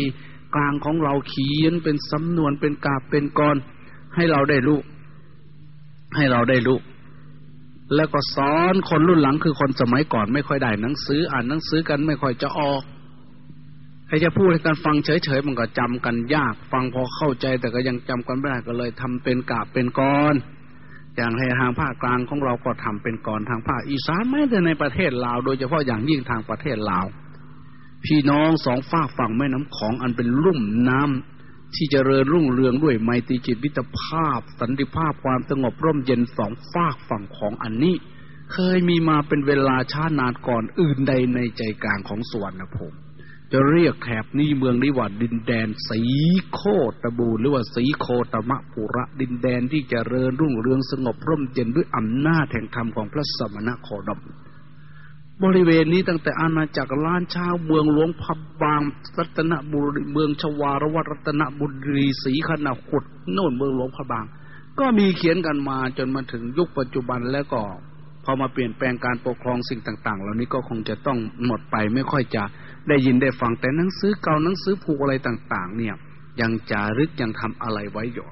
กลางของเราเขียนเป็นสำนวนเป็นกาบเป็นกรให้เราได้รู้ ให้เราได้รู้ แล้วก็สอนคนรุ่นหลังคือคนสมัยก่อนไม่ค่อยได้หนังสือ อ่านหนังสือกันไม่ค่อยจะออกใครจะพูดให้กันฟังเฉยๆมันก็จำกันยาก ฟังพอเข้าใจแต่ก็ยังจำกันไม่ได้ก็เลยทำเป็นกาบเป็นกรอย่างในทางภาคกลางของเราก็ทำเป็นกรทางภาคอีสานไม่แต่ในประเทศลาว โดยเฉพาะอย่างยิ่งทางประเทศลาว พี่น้องสองฝาฝั่งแม่น้ำของอันเป็นลุ่มน้ำที่จเจริญรุ่งเรืองด้วยไมตรีจิตวิตภาพ สันติภาพความสงบร่มเย็นสองฝากฝั่งของอันนี้ เคยมีมาเป็นเวลาช้านานก่อนอื่นใดในใจกลางของสวนนะผมจะเรียกแถบนี้เมืองนี้ว่าดินแดนสีโคตบูหรือว่าสีโคตมะปุระดินแดนที่จเจริญรุ่งเรืองสงบร่มเย็นด้วยอำนาจแห่งธรรมของพระสมณะโคดม บริเวณนี้ตั้งแต่อาณาจักรล้านชาวเมืองหลวงพับบาง รัตนบุรีเมืองชวารวัตรัตนบุรีศรีขนาขุดโน่นเมืองหลวงพับบาง ก็มีเขียนกันมาจนมาถึงยุคปัจจุบันแล้วก็พอมาเปลี่ยนแปลงการปกครองสิ่งต่าง ๆ เหล่านี้ก็คงจะต้องหมดไปไม่ค่อยจะได้ยินได้ฟังแต่หนังสือเก่าหนังสือผูกอะไรต่าง ๆ เนี่ย ยังจารึกยังทำอะไรไว้อยู่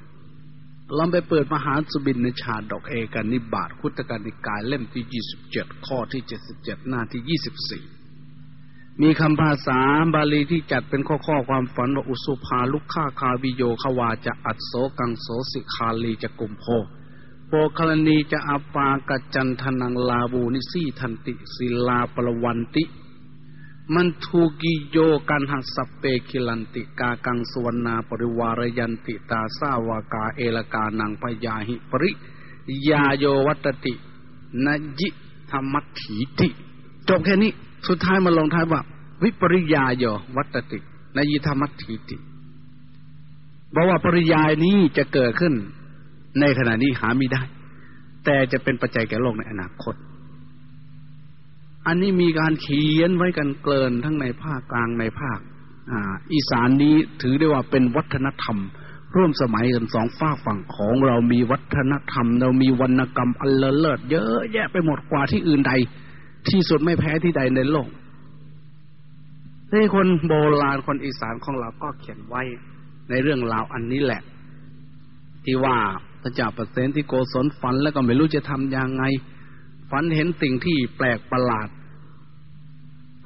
ลองไปเปิดมหาสุบินในชาดอกเอกันนิบาตคุตการนิกายเล่มที่ยี่สิบเจ็ดข้อที่เจ็ดสิบเจ็ดหน้าที่ยี่สิบสี่มีคำภาษาบาลีที่จัดเป็นข้อข้อความฝันว่าอุสุภาลุกข้าคาวิโยขวาจะอัดโสกังโสสิคาลีจะกุมโพโปคลณีจะอาปากจันทนังลาบูนิสีทันติศิลาปรวันติ มันทูกิโยกันหัสเปคิลันติกากังสวนาปริวารยันติตาสาวากาเอลกานังพยาหิปริยาโยวัตตินยิธรรมัถีติ จบแค่นี้ สุดท้ายมาลงท้ายว่า วิปริยาโยวัตตินยิธรรมัถีติบอกว่าปริยายนี้จะเกิดขึ้น ในขณะนี้หาไม่ได้ แต่จะเป็นปัจจัยแก่โลกในอนาคต อันนี้มีการเขียนไว้กันเกินทั้งในภาคกลางในภาคอีสานนี้ถือได้ว่าเป็นวัฒนธรรม ร่วมสมัยกันสองฝ้าฝั่งของเรามีวัฒนธรรม เรามีวรรณกรรมอันเลิศเยอะแยะไปหมดกว่าที่อื่นใด ที่สุดไม่แพ้ที่ใดในโลกนี่คนโบราณคนอีสานของเราก็เขียนไว้ในเรื่องราวอันนี้แหละ ที่ว่าพระเจ้าประเสนที่โกศลฝันแล้วก็ไม่รู้จะทำยังไง ฝันเห็นสิ่งที่แปลกประหลาด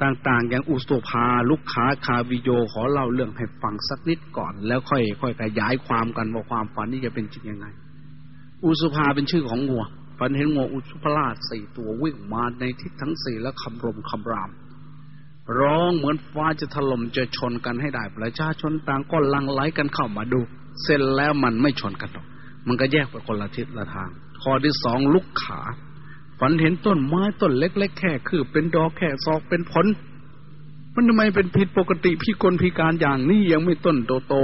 ต่างๆ อย่างอุสุภาลุกขาคาวิโยขอเล่าเรื่องให้ฟังสักนิดก่อน แล้วค่อยค่อยขยายความกันว่าความฝันนี้จะเป็นจริงยังไง อุสุภาเป็นชื่อของงัวฝันเห็นงัวอุสุภราชสี่ตัววิ่งมาในทิศทั้งสี่แล้วคำรมคำราม ร้องเหมือนฟ้าจะถล่มจะชนกันให้ได้ประชาชนต่างก็ลังไหลกันเข้ามาดู เสร็จแล้วมันไม่ชนกันหรอกมันก็แยกไปคนละทิศละทางข้อที่สองลุกขา ฝันเห็นต้นไม้ต้นเล็ก ๆ แค่คือเป็นดอกแค่ซอกเป็นผล มันทำไมเป็นผิดปกติพี่กลพิการอย่างนี้ยังไม่ต้นโตโต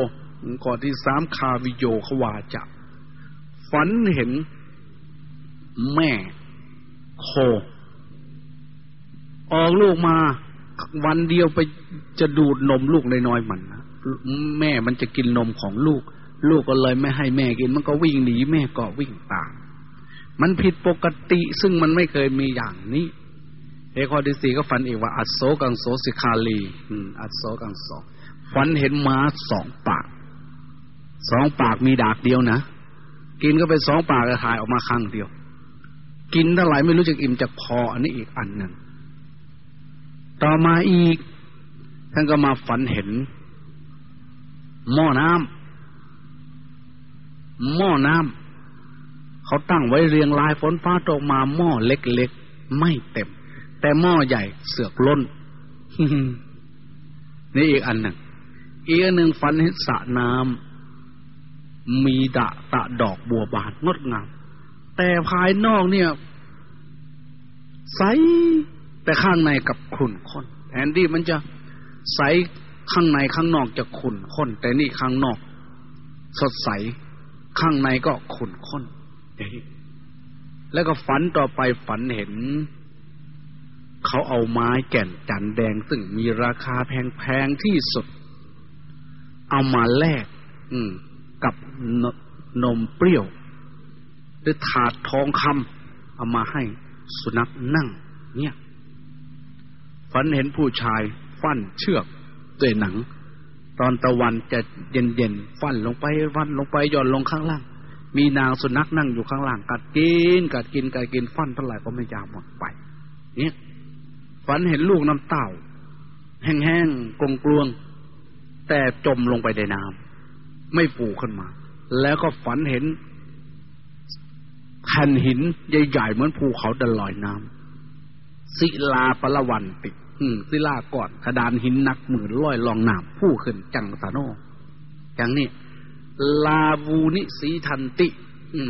ก่อนที่สามคาวิโยขวาจะฝันเห็นแม่โค ออกลูกมาวันเดียวไปจะดูดนมลูกน้อยๆมันนะแม่มันจะกินนมของลูก ลูกก็เลยไม่ให้แม่กิน มันก็วิ่งหนีแม่ก็วิ่งตาม มันผิดปกติซึ่งมันไม่เคยมีอย่างนี้ เอข้อที่สี่ก็ฝันอีกว่า อัศโศกังโสสิคาลีอืมอัศโศกังโสฝันเห็นม้าสองปาก สองปากมีดากเดียวนะ กินก็ไปสองปากแล้วถ่ายออกมาครั้งเดียว กินเท่าไหร่ไม่รู้จักอิ่มจากพออันนี้อีกอันหนึ่งต่อมาอีก ท่านก็มาฝันเห็น หม้อน้ำหม้อน้ำ เขาตั้งไว้เรียงรายฝนฟ้าตกมาหม้อเล็กๆ ไม่เต็ม แต่หม้อใหญ่เสือกล้น นี่อีกอันหนึ่ง อีกอันหนึ่งฝันเห็นสระน้ำมีดะตะดอกบัวบานงดงาม แต่ภายนอกเนี่ย ใสแต่ข้างในกับขุ่นข้นแทนที่มันจะใสข้างในข้างนอกจะขุ่นข้น แต่นี่ข้างนอก สดใสข้างในก็ขุ่นข้น แล้วก็ฝันต่อไปฝันเห็น เขาเอาไม้แก่นจันแดง ซึ่งมีราคาแพงๆที่สุด เอามาแลกกับนนมเปรี้ยว หรือถาดทองคำเอามาให้สุนัขนั่ง เนี่ย ฝันเห็นผู้ชายฟันเชือกด้วยหนัง ตอนตะวันจะเย็นๆฟันลงไปฟันลงไปย่อนลงข้างล่าง มีนางสุนัขนั่งอยู่ข้างล่างกัดกินกัดกินกัดกินฟันเท่าไหร่ก็ไม่ยาหมดไป เนี่ยฝันเห็นลูกน้ำเต่า แห้งๆกลงกลวง แต่จมลงไปในน้ำไม่ปูขึ้นมา แล้วก็ฝันเห็นแผ่นหินใหญ่ๆเหมือนภูเขาเดินลอยน้ำศิลาปละวันติอืมศิลาก่อนกระดานหินนักหมื่นลอยลองน้ำผู้ขึ้นจังสาโนอย่างนี้ ลาบูนิสีทันติ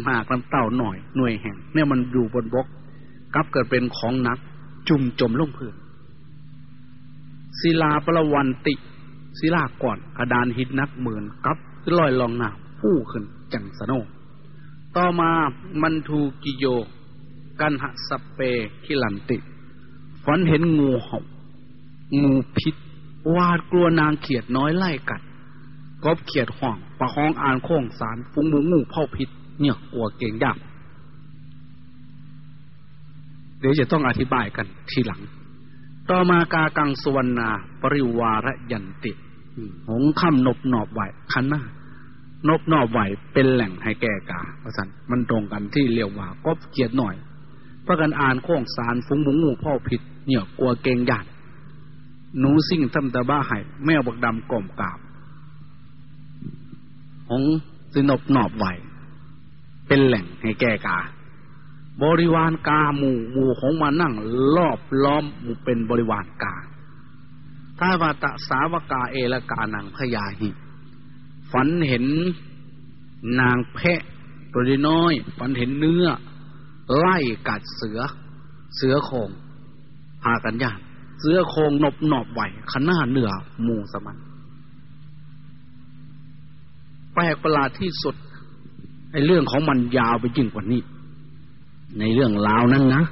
หากลำเต่าหน่อยหน่วยแห่ง เนี่ยมันอยู่บนบกกับเกิดเป็นของนัก จุ่มจมลงพื้นศิลาปละวันติศิลาก่อนกระดานหินนักหมื่นกับลอยลองหน้ำผู้ขึ้นจังสโนต่อมามันทูกิโย กันหะสเปคิลันติฝันเห็นงูเห่างูพิษวาดกลัวนางเขียดน้อยไล่กัด กบเขียดห่องประห้องอ่านโค้งสารฟุ้งมูงูเผาพิษเนี่ยกลัวเก่งยากเดี๋ยวจะต้องอธิบายกันทีหลัง ต่อมากากังสวรรณา ปริวารยันติหงค่ำนบหนอบไหวคันหน้านบนอบไหวเป็นแหล่งให้แก่กาเพราะฉะนั้นมันตรงกันที่เรียกว่าก็เกียดหน่อยเพราะกันอ่านโค้งสารฟุ้งมุงงูพ่อผิด เนี่ยกลัวเก่งยาดหนูสิ่งทำตาบ้าไห้แมวบักดำกลมกาบ หงสนบนอบไหว เป็นแหล่งให้แก่กา บริวารกาหมู่หมู่ของมานั่งรอบล้อมหมู่เป็นบริวารกาถ้าวาตะสาวกาเอลกานังพยาหิฝันเห็นนางแพะตัวน้อย ฝันเห็นเนื้อ ไล่กัดเสือ เสือโคงพากันยากเสือโคงนบหนอบไหวขนาเหนือหมู่สมัน ลกประหลาดที่สุดไอ้เรื่องของมันยาวไปยิ่งกว่านี้ ในเรื่องราวนั้นนะ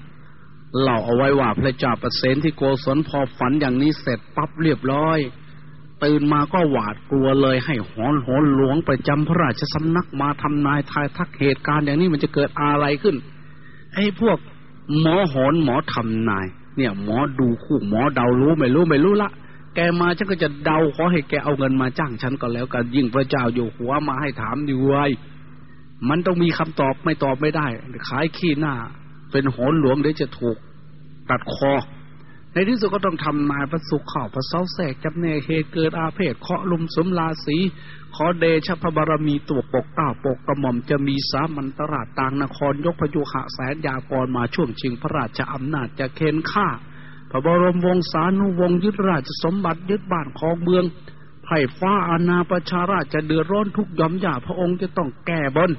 เล่าเอาไว้ว่าพระเจ้าประเสนที่โกศลพอฝันอย่างนี้เสร็จปั๊บเรียบร้อย ตื่นมาก็หวาดกลัวเลยให้หอนหอนหลวงไปจำพระราชสำนักมาทำนายทายทักเหตุการณ์อย่างนี้มันจะเกิดอะไรขึ้น ไอ้พวกหมอหอนหมอทำนาย เนี่ย หมอดูคู่หมอเดารู้ไม่รู้ไม่รู้ละ แกมาฉันก็จะเดาขอให้แกเอาเงินมาจ้างฉันก็แล้วกันยิ่งพระเจ้าอยู่หัวมาให้ถามด้วยมันต้องมีคำตอบไม่ตอบไม่ได้ขายขี้หน้า เป็นหนหลวงเดี๋ยวจะถูกตัดคอ ในที่สุดก็ต้องทำนายประสุขข่าวพระเสาแสกจับเนเหตุเกิดอาเพศเคาะลุมสมลาสีขอเดชพระบารมีตัวปกเต้าปกกระหม่อมจะมีสามันตราดต่างนครยกพยุหะแสนยากรมาช่วงชิงพระราชอำนาจจะเค้นฆ่า พระบรมวงศานุวงศ์ยึดราชสมบัติยึดบ้านของเมืองไผ่ฟ้าอาณาประชาราชจะเดือดร้อนทุกย่อมย่าพระองค์จะต้องแก้บน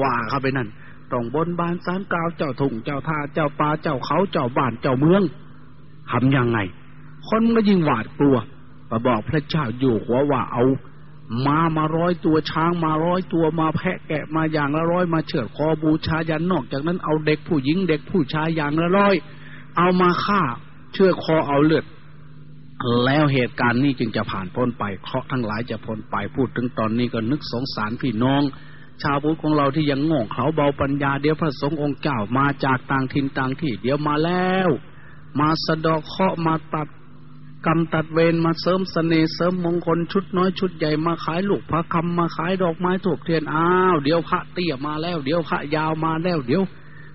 ว่าเข้าไปนั่นต้องบนบานสารกาวเจ้าทุ่งเจ้าท่าเจ้าป่าเจ้าเขาเจ้าบ้านเจ้าเมืองทำยังไง คนก็ยิ่งหวาดกลัวมาบอกพระเจ้าอยู่หัวว่าเอามามาร้อยตัวช้างมาร้อยตัวมาแพะแกะมาอย่างละร้อยมาเฉิดคอบูชายันนอกจากนั้นเอาเด็กผู้หญิงเด็กผู้ชายอย่างละร้อย เอามาฆ่า เชื่อคอเอาเลือด แล้วเหตุการณ์นี้จึงจะผ่านพ้นไป เคราะห์ทั้งหลายจะพ้นไปพูดถึงตอนนี้ก็นึกสงสารพี่น้อง ชาวพุทธของเราที่ยังโง่เขาเบาปัญญาเดี๋ยวพระสงฆ์องค์เจ้ามาจากต่างถิ่นต่างที่ เดี๋ยวมาแล้ว มาสะดอกเคาะมาตัดกรรมตัดเวรมาเสริมสเสน่ห์เสริมมงคลชุดน้อยชุดใหญ่มาขายลูกพระคำมาขายดอกไม้ถูกเทียนอ้าวเดี๋ยวพระเตี้ยมาแล้ว เดี๋ยวพระยาวมาแล้วเดี๋ยว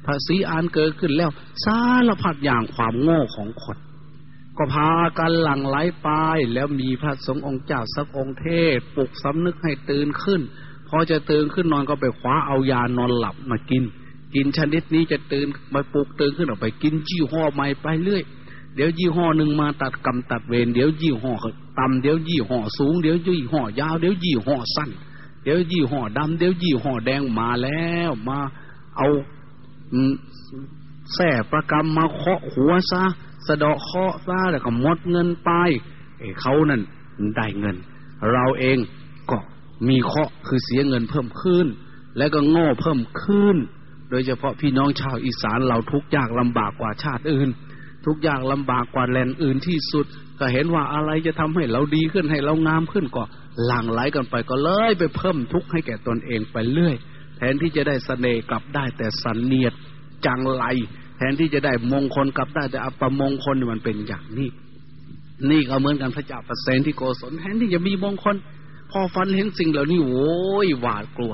พระศรีอานเกิดขึ้นแล้วสารพัดอย่างความโง่ของคนก็พากันหลั่งไหลไปแล้วมีพระสงฆ์องค์เจ้าสักองค์เทศปลุกสำนึกให้ตื่นขึ้น พอจะตื่นขึ้นนอนก็ไปคว้าเอายานอนหลับมากิน กินชนิดนี้จะตื่นมาปลุกตื่นขึ้นออกไปกินยี่ห้อใหม่ไปเรื่อย เดี๋ยวยี่ห้อหนึ่งมาตัดกรรมตัดเวรเดี๋ยวยี่ห้อต่ำเดี๋ยวยี่ห้อสูงเดี๋ยวยี่ห้อยาวเดี๋ยวยี่ห้อสั้น เดี๋ยวยี่ห้อดำเดี๋ยวยี่ห้อแดงมาแล้วมาเอา แส่ประกรรมมาเคาะหัวซะสะเดาะเคาะซะแล้วก็หมดเงินไปเอเขานั่นได้เงิน เราเองก็มีเคาะคือเสียเงินเพิ่มขึ้น แล้วก็โง่เพิ่มขึ้น โดยเฉพาะพี่น้องชาวอีสานเราทุกยากลำบากกว่าชาติอื่น ทุกอย่างลำบากกว่าแหล่งอื่นที่สุด ก็เห็นว่าอะไรจะทำให้เราดีขึ้นให้เรางามขึ้นก็หลั่งไหลกันไปก็เลยไปเพิ่มทุกข์ให้แก่ตนเองไปเรื่อย แทนที่จะได้สเสน่ห์กลับได้แต่สันเนียดจังไรแทนที่จะได้มงคลกลับได้แต่อัปมงคลมันเป็นอย่างนี้ นี่ก็เหมือนกันพระเจ้าประเสนที่โกศลแทนที่จะมีมงคล พอฟันเห็นสิ่งเหล่านี้โว้ยหวาดกลัว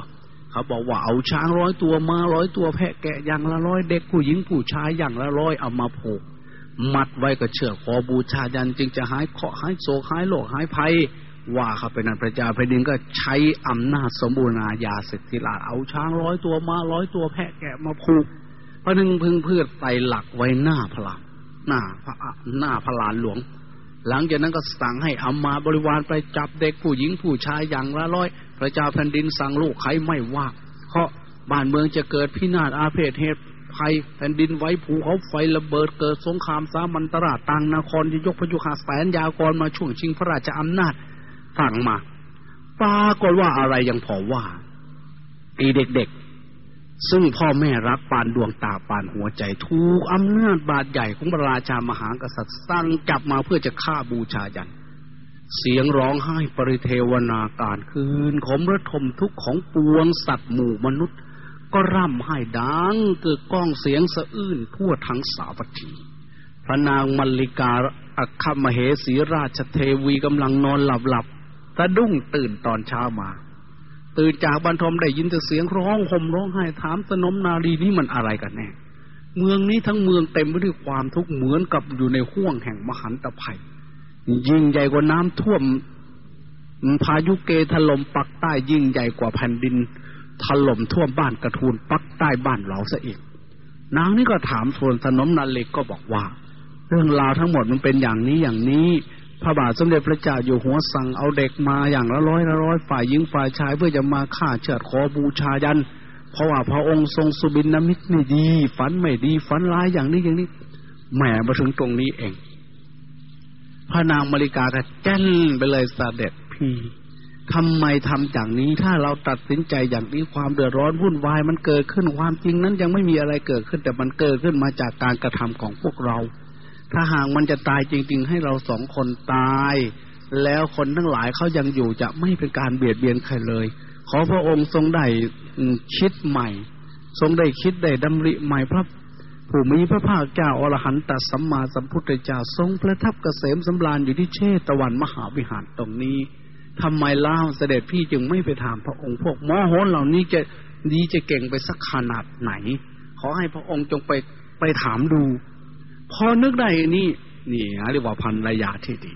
เขาบอกว่าเอาช้างร้อยตัวมาร้อยตัวแพะแกะอย่างละร้อยเด็กผู้หญิงผู้ชายอย่างละร้อยเอามาผูกมัดไว้กับเชือกคอบูชายันจึงจะหายเคาะหายโศกหายโรคหายภัย ว่าเขาเป็นนันพระเจ้าแผ่นดินก็ใช้อำนาจสมบูรณาญาสิทธิราชเอาช้างร้อยตัวมาร้อยตัวแพะแกะมาผูกพระนึงพึงเพื่อไตหลักไว้หน้าพระหน้าพระหน้าพระลานหลวง หลังจากนั้นก็สั่งให้อามาบริวารไปจับเด็กผู้หญิงผู้ชายอย่างละร้อย พระเจ้าแผ่นดินสั่งลูกใครไม่ว่าเพราะบ้านเมืองจะเกิดพินาศอาเพศเหตุภัยแผ่นดินไว้ภูเขาไฟระเบิดเกิดสงครามสามันตราต่างนครจะยกพระยุคาแสนยากรมาช่วงชิงพระราชอำนาจ ฟังมาปรากฏว่าอะไรยังพอว่าอีเด็กๆ ซึ่งพ่อแม่รักปานดวงตาปานหัวใจ ถูกอำนาจบาดใหญ่ของพระราชามหากษัตริย์สั่งจับมาเพื่อจะฆ่าบูชายัน เสียงร้องไห้ปริเทวนาการคืนขมระทมทุกข์ของปวงสัตว์หมู่มนุษย์ ก็ร่ำไห้ดังเกิดก้องเสียงสะอื้นทั่วทั้งสาวัตถีพระนางมัลลิกาอัคคมเหสีราชเทวีกำลังนอนหลับหลับ สะดุ้งตื่นตอนเช้ามา ตื่นจากบรรทมได้ยินแต่เสียงร้องห่มร้องไห้ถามสนมนารีนี่มันอะไรกันแน่เมืองนี้ทั้งเมืองเต็มไปด้วยความทุกข์เหมือนกับอยู่ในห้วงแห่งมหันตภัย ยิ่งใหญ่กว่าน้ำท่วม พายุเกถล่มปักใต้ยิ่งใหญ่กว่าแผ่นดิน ถล่มท่วมบ้านกระทูลปักใต้บ้านเราซะอีกนางนี่ก็ถามส่วนสนมนาเล็กก็บอกว่า เรื่องราวทั้งหมดมันเป็นอย่างนี้อย่างนี้ พระบาทสมเด็จพระเจ้าอยู่หัวสั่งเอาเด็กมาอย่างละร้อยละร้อยฝ่ายหญิงฝ่ายชายเพื่อจะมาฆ่าเชือดคอบูชายัน เพราะว่าพระองค์ทรงสุบินนมิตรไม่ดี ฝันไม่ดีฝันร้ายอย่างนี้อย่างนี้แหมมาถึงตรงนี้เอง พระนางมาริกาก็แจ้นไปเลยสเด็จพี่ทำไมทำอย่างนี้ถ้าเราตัดสินใจอย่างนี้ความเดือดร้อนวุ่นวายมันเกิดขึ้นความจริงนั้นยังไม่มีอะไรเกิดขึ้น แต่มันเกิดขึ้นมาจากการกระทำของพวกเรา ถ้าหากมันจะตายจริง ๆ ให้เราสองคนตาย แล้วคนทั้งหลายเขายังอยู่จะไม่เป็นการเบียดเบียนใครเลย ขอพระองค์ทรงได้คิดใหม่ ทรงได้คิดได้ดำริใหม่พระผู้มีพระภาคเจ้าอรหันตสัมมาสัมพุทธเจ้าทรงประทับเกษมสำราญอยู่ที่เชตวันมหาวิหารตรงนี้ทำไมเล่าเสด็จพี่จึงไม่ไปถามพระองค์พวกมอหนเหล่านี้จะดีจะเก่งไปสักขนาดไหน ขอให้พระองค์จงไปไปถามดู พอนึกได้นี่นี่เรียกว่าพันระยะที่ดี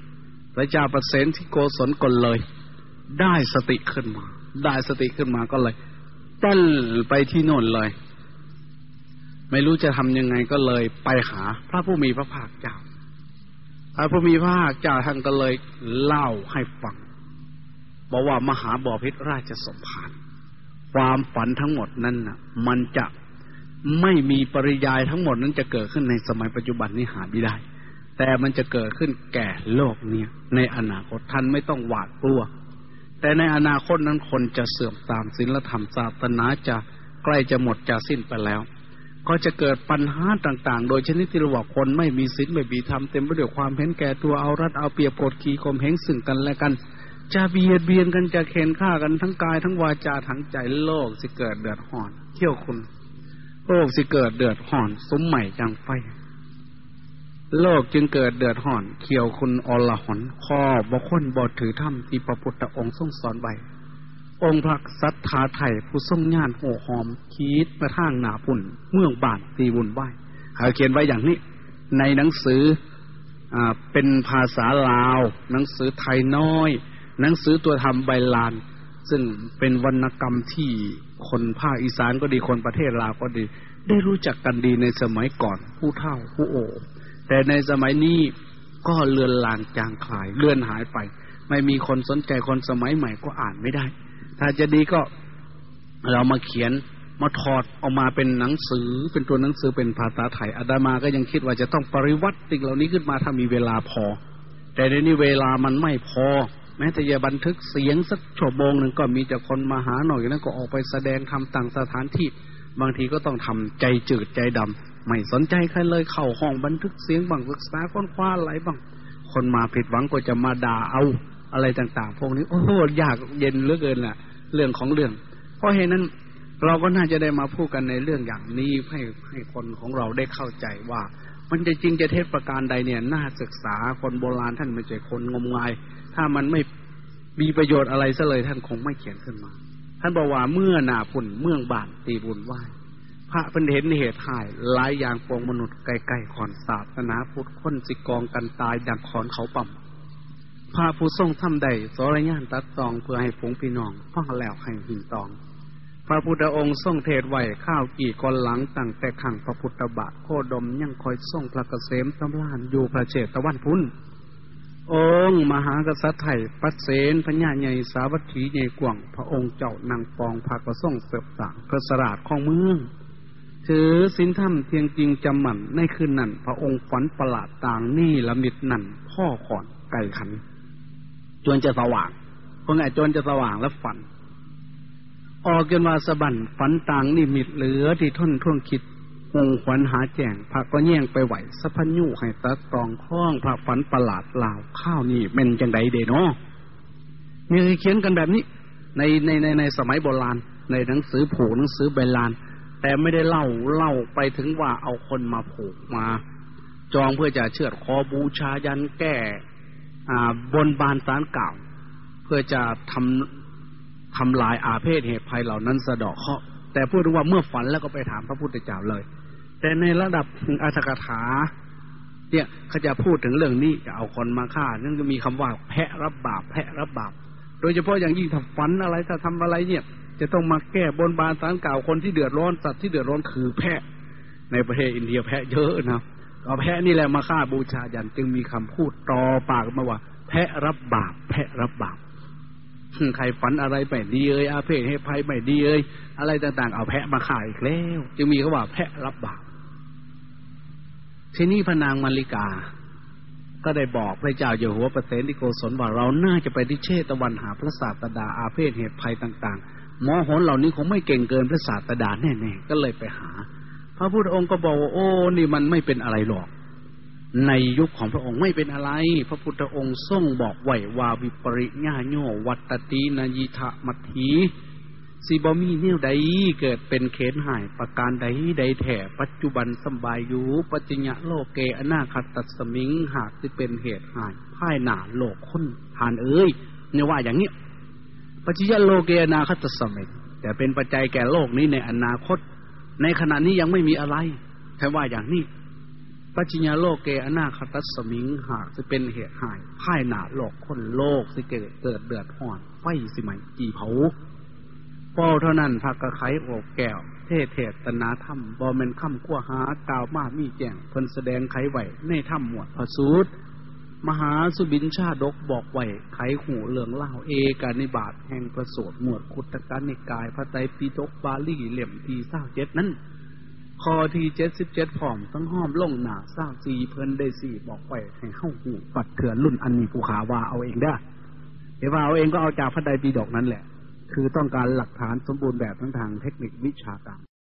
พระเจ้าประเสนที่โกศลกลเลย ได้สติขึ้นมา ได้สติขึ้นมาก็เลยต้นไปที่โน่นเลย ไม่รู้จะทำยังไงก็เลยไปหา พระผู้มีพระภาคเจ้าพระผู้มีพระภาคเจ้าท่านก็เลยเล่าให้ฟังบอกว่ามหาบอพิษราชสมภารความฝันทั้งหมดนั้นน่ะ มันจะ ไม่มีปริยายทั้งหมดนั้นจะเกิดขึ้นในสมัยปัจจุบันนี้หาไม่ได้ แต่มันจะเกิดขึ้นแก่โลกเนี่ย ในอนาคตท่านไม่ต้องหวาดกลัว แต่ในอนาคตนั้นคนจะเสื่อมตามศีลธรรมศาสนาจะใกล้จะหมดจะสิ้นไปแล้ว ก็จะเกิดปัญหาต่างๆ โดยชนิดที่เราบอกคนไม่มีศีลไม่มีธรรมเต็มไปด้วยความเห็นแก่ตัวเอารัดเอาเปรียบกดขี่ข่มเหงซึ่งกันและกันจะเบียดเบียนกันจะเข็นฆ่ากันทั้งกายทั้งวาจาทั้งใจโลกจะเกิดเดือดร้อนเที่ยวคุณ ลกสิเกิดเดือดห่อน สมใหม่จังไฟ โลกจึงเกิดเดือดห่อน เขียวคุณอลหอนคอบกคนบอดถือถ้ำที่พระพุทธองค์ทรงสอนไว้องค์พระสัทธาไทยผู้ทรงญาณโหหอมคิดมาท่างหนาปุ่น เมืองบานตีบุญไหวเขาเขียนไว้อย่างนี้ ในหนังสืออ่าเป็นภาษาลาว หนังสือไทยน้อย หนังสือตัวทำใบลาน ซึ่งเป็นวรรณกรรมที่ คนภาคอีสานก็ดีคนประเทศลาวก็ดี ได้รู้จักกันดีในสมัยก่อน ผู้เฒ่าผู้โอแต่ในสมัยนี้ก็เลือนลางจางคลาย เลื่อนหายไป ไม่มีคนสนใจคนสมัยใหม่ก็อ่านไม่ได้ ถ้าจะดีก็เรามาเขียนมาถอดออกมาเป็นหนังสือเป็นตัวหนังสือเป็นภาษาไทยอาดามาก็ยังคิดว่าจะต้องปริวัติสิ่งเหล่านี้ขึ้นมาถ้ามีเวลาพอ แต่ในนี้เวลามันไม่พอ แม้แต่จะบันทึกเสียงสักชั่วโมงหนึ่งก็มีแต่คนมาหาหน่อยนั้นก็ออกไปแสดงทำต่างสถานที่ บางทีก็ต้องทำใจจืดใจดำไม่สนใจใครเลยเข้าห้องบันทึกเสียงบางศึกษาค้นคว้าอะไรบ้าง คนมาผิดหวังก็จะมาด่าเอาอะไรต่าง ๆ พวกนี้โอ้โหยากเย็นเหลือเกินแหละเรื่องของเรื่อง เพราะเหตุนั้นเราก็น่าจะได้มาพูดกันในเรื่องอย่างนี้ให้ให้คนของเราได้เข้าใจว่า มันจะจริงจะเทศประการใดเนี่ยน่าศึกษาคนโบราณท่านไม่ใช่คนงมงาย ถ้ามันไม่มีประโยชน์อะไรซะเลย ท่านคงไม่เขียนขึ้นมา ท่านบอกว่าเมื่อนาพุ่นเมืองบานตีบุญไหวพระเป็นเห็นเหตุหายหลายอย่างปวงมนุษย์ไกลๆขอนศาสนาพุทธคนสิกองกันตายดังขอนเขาปั่มพระผู้ทรงทำใดสรญานตัดตองเพื่อให้ผงพี่น้องฟังแล้วให้หินตอง พระพุทธองค์ทรงเทศไหวข้าวกี่กอนหลังตั้งแต่ขังพระพุทธบาทโคดมยังคอยทรงพระเกษมตำลานอยู่พระเจตวันพุน องค์มหากษัตริย์ไทยปัสเสนพญาใหญ่สาวัตถีใหญ่กว่างพระองค์เจ้านางปองพระกระส่งเสบต่างพระสราดของเมืองถือสินธรรมเทียงจริงจำหมันในคืนนั้นพระองค์ฝันประหลาดต่างนี่ละมิดนั่นพ่อขอนไก่ขันจนจะสว่างเพราะไงจนจะสว่างแล้วฝัน ออกจนว่าสบันฝันต่างนิมิตเหลือที่ท่นท่วงคิด งงขวัญหาแจงพระก็แย่งไปไหวสะพันยุให้ตัดตรองคล้องพระฝันประหลาดลาวข้าวนี่เป็นจังไดเดนาะมีเขียนกันแบบนี้ ในในในในสมัยโบราณ ในหนังสือผูกหนังสือใบลาน แต่ไม่ได้เล่าเล่าไปถึงว่าเอาคนมาผูกมา จองเพื่อจะเชือดคอบูชายันแก้อ่าบนบานสารเก่าเพื่อจะทำทำลายอาเพศเหตุภัยเหล่านั้นสะดอกเคาะแต่พูดว่าเมื่อฝันแล้วก็ไปถามพระพุทธเจ้าเลย แต่ในระดับอัตถกถา เนี่ยเขาจะพูดถึงเรื่องนี้จะเอาคนมาฆ่า นั่นก็มีคำว่าแพะรับบาปแพะรับบาป โดยเฉพาะอย่างยิ่งถ้าฝันอะไรถ้าทำอะไรเนี่ย จะต้องมาแก้บนบานสารกล่าวคนที่เดือดร้อนสัตว์ที่เดือดร้อนคือแพะ ในประเทศอินเดียแพะเยอะนะเอาแพะนี่แหละมาฆ่าบูชายันจึงมีคำพูดต่อปากมาว่า แพะรับบาป แพะรับบาปใครฝันอะไรไม่ดีเอ้ยอาเพศให้ภัยไม่ดีเอ้ยอะไรต่างๆ เอาแพะมาขายอีกแล้ว จึงมีเขาว่าแพะรับบาป ทีนี้พนางมาริกา ก็ได้บอกพระเจ้าอยู่หัวประเสนิโกศลว่าเราน่าจะไปที่เชตวันหาพระศาสดาอาเพศเหตุภัยต่าง ๆ หมอหนเหล่านี้คงไม่เก่งเกินพระศาสดาแน่ๆก็เลยไปหา พระพุทธองค์ก็บอกว่าโอ้นี่มันไม่เป็นอะไรหรอก ในยุคของพระองค์ไม่เป็นอะไร พระพุทธองค์ทรงบอกไว้ว่าวิปริญญาโยวัตตินายิทะมัที สิบอมีเนี่วใดเกิดเป็นเขนหายประการใดใดแถ่ปัจจุบันสบายอยู่ปัจจญะโลกเกอนาคตัสมิงหากที่เป็นเหตุหายพ่ายหนาโลกคนทานเอ้ยเนี่ยว่าอย่างนี้ปัจจญะโลกเกอนาคตัสมิงแต่เป็นปัจจัยแก่โลกนี้ในอนาคต ในขณะนี้ยังไม่มีอะไรแค่ว่าอย่างนี้ปัจจญาโลกเกอนาคตัสมิงหากจะเป็นเหตุหายพ่ายหนาโลกคนโลกสิเกิดเกิดเดือดห่อนไฟสิไหมจีเผา ป้อเท่านั้นพักกระไขโอกแก้ว เทเทศนาธรรมบอเมนคำขั้วหากาวมามีแจงเพิ่นแสดงไขไหวในถ้ำหมวดพระสูตรมหาสุบินชาดกบอกไหวไขหูเหลืองเล่าเอกานิบาตแห่งประสูตรหมวดคุตการนิกาย พระไตรปิฎกบาลีเหลี่ยมทีเศร้าเจ็ดนั้นคอทีเจ็ดสิบเจ็ดผอมต้งห้อมลงหนาเศร้าสีเพิ่นได้สี่บอกไหวให้เข้าหูปัดเถื่อนรุ่นอันนี้ภูขาว่าเอาเองได้เดี๋ยวาเอาเองก็เอาจากพระไตรปิฎกนั้นแหละ คือต้องการหลักฐานสมบูรณ์แบบทั้งทางเทคนิควิชาการ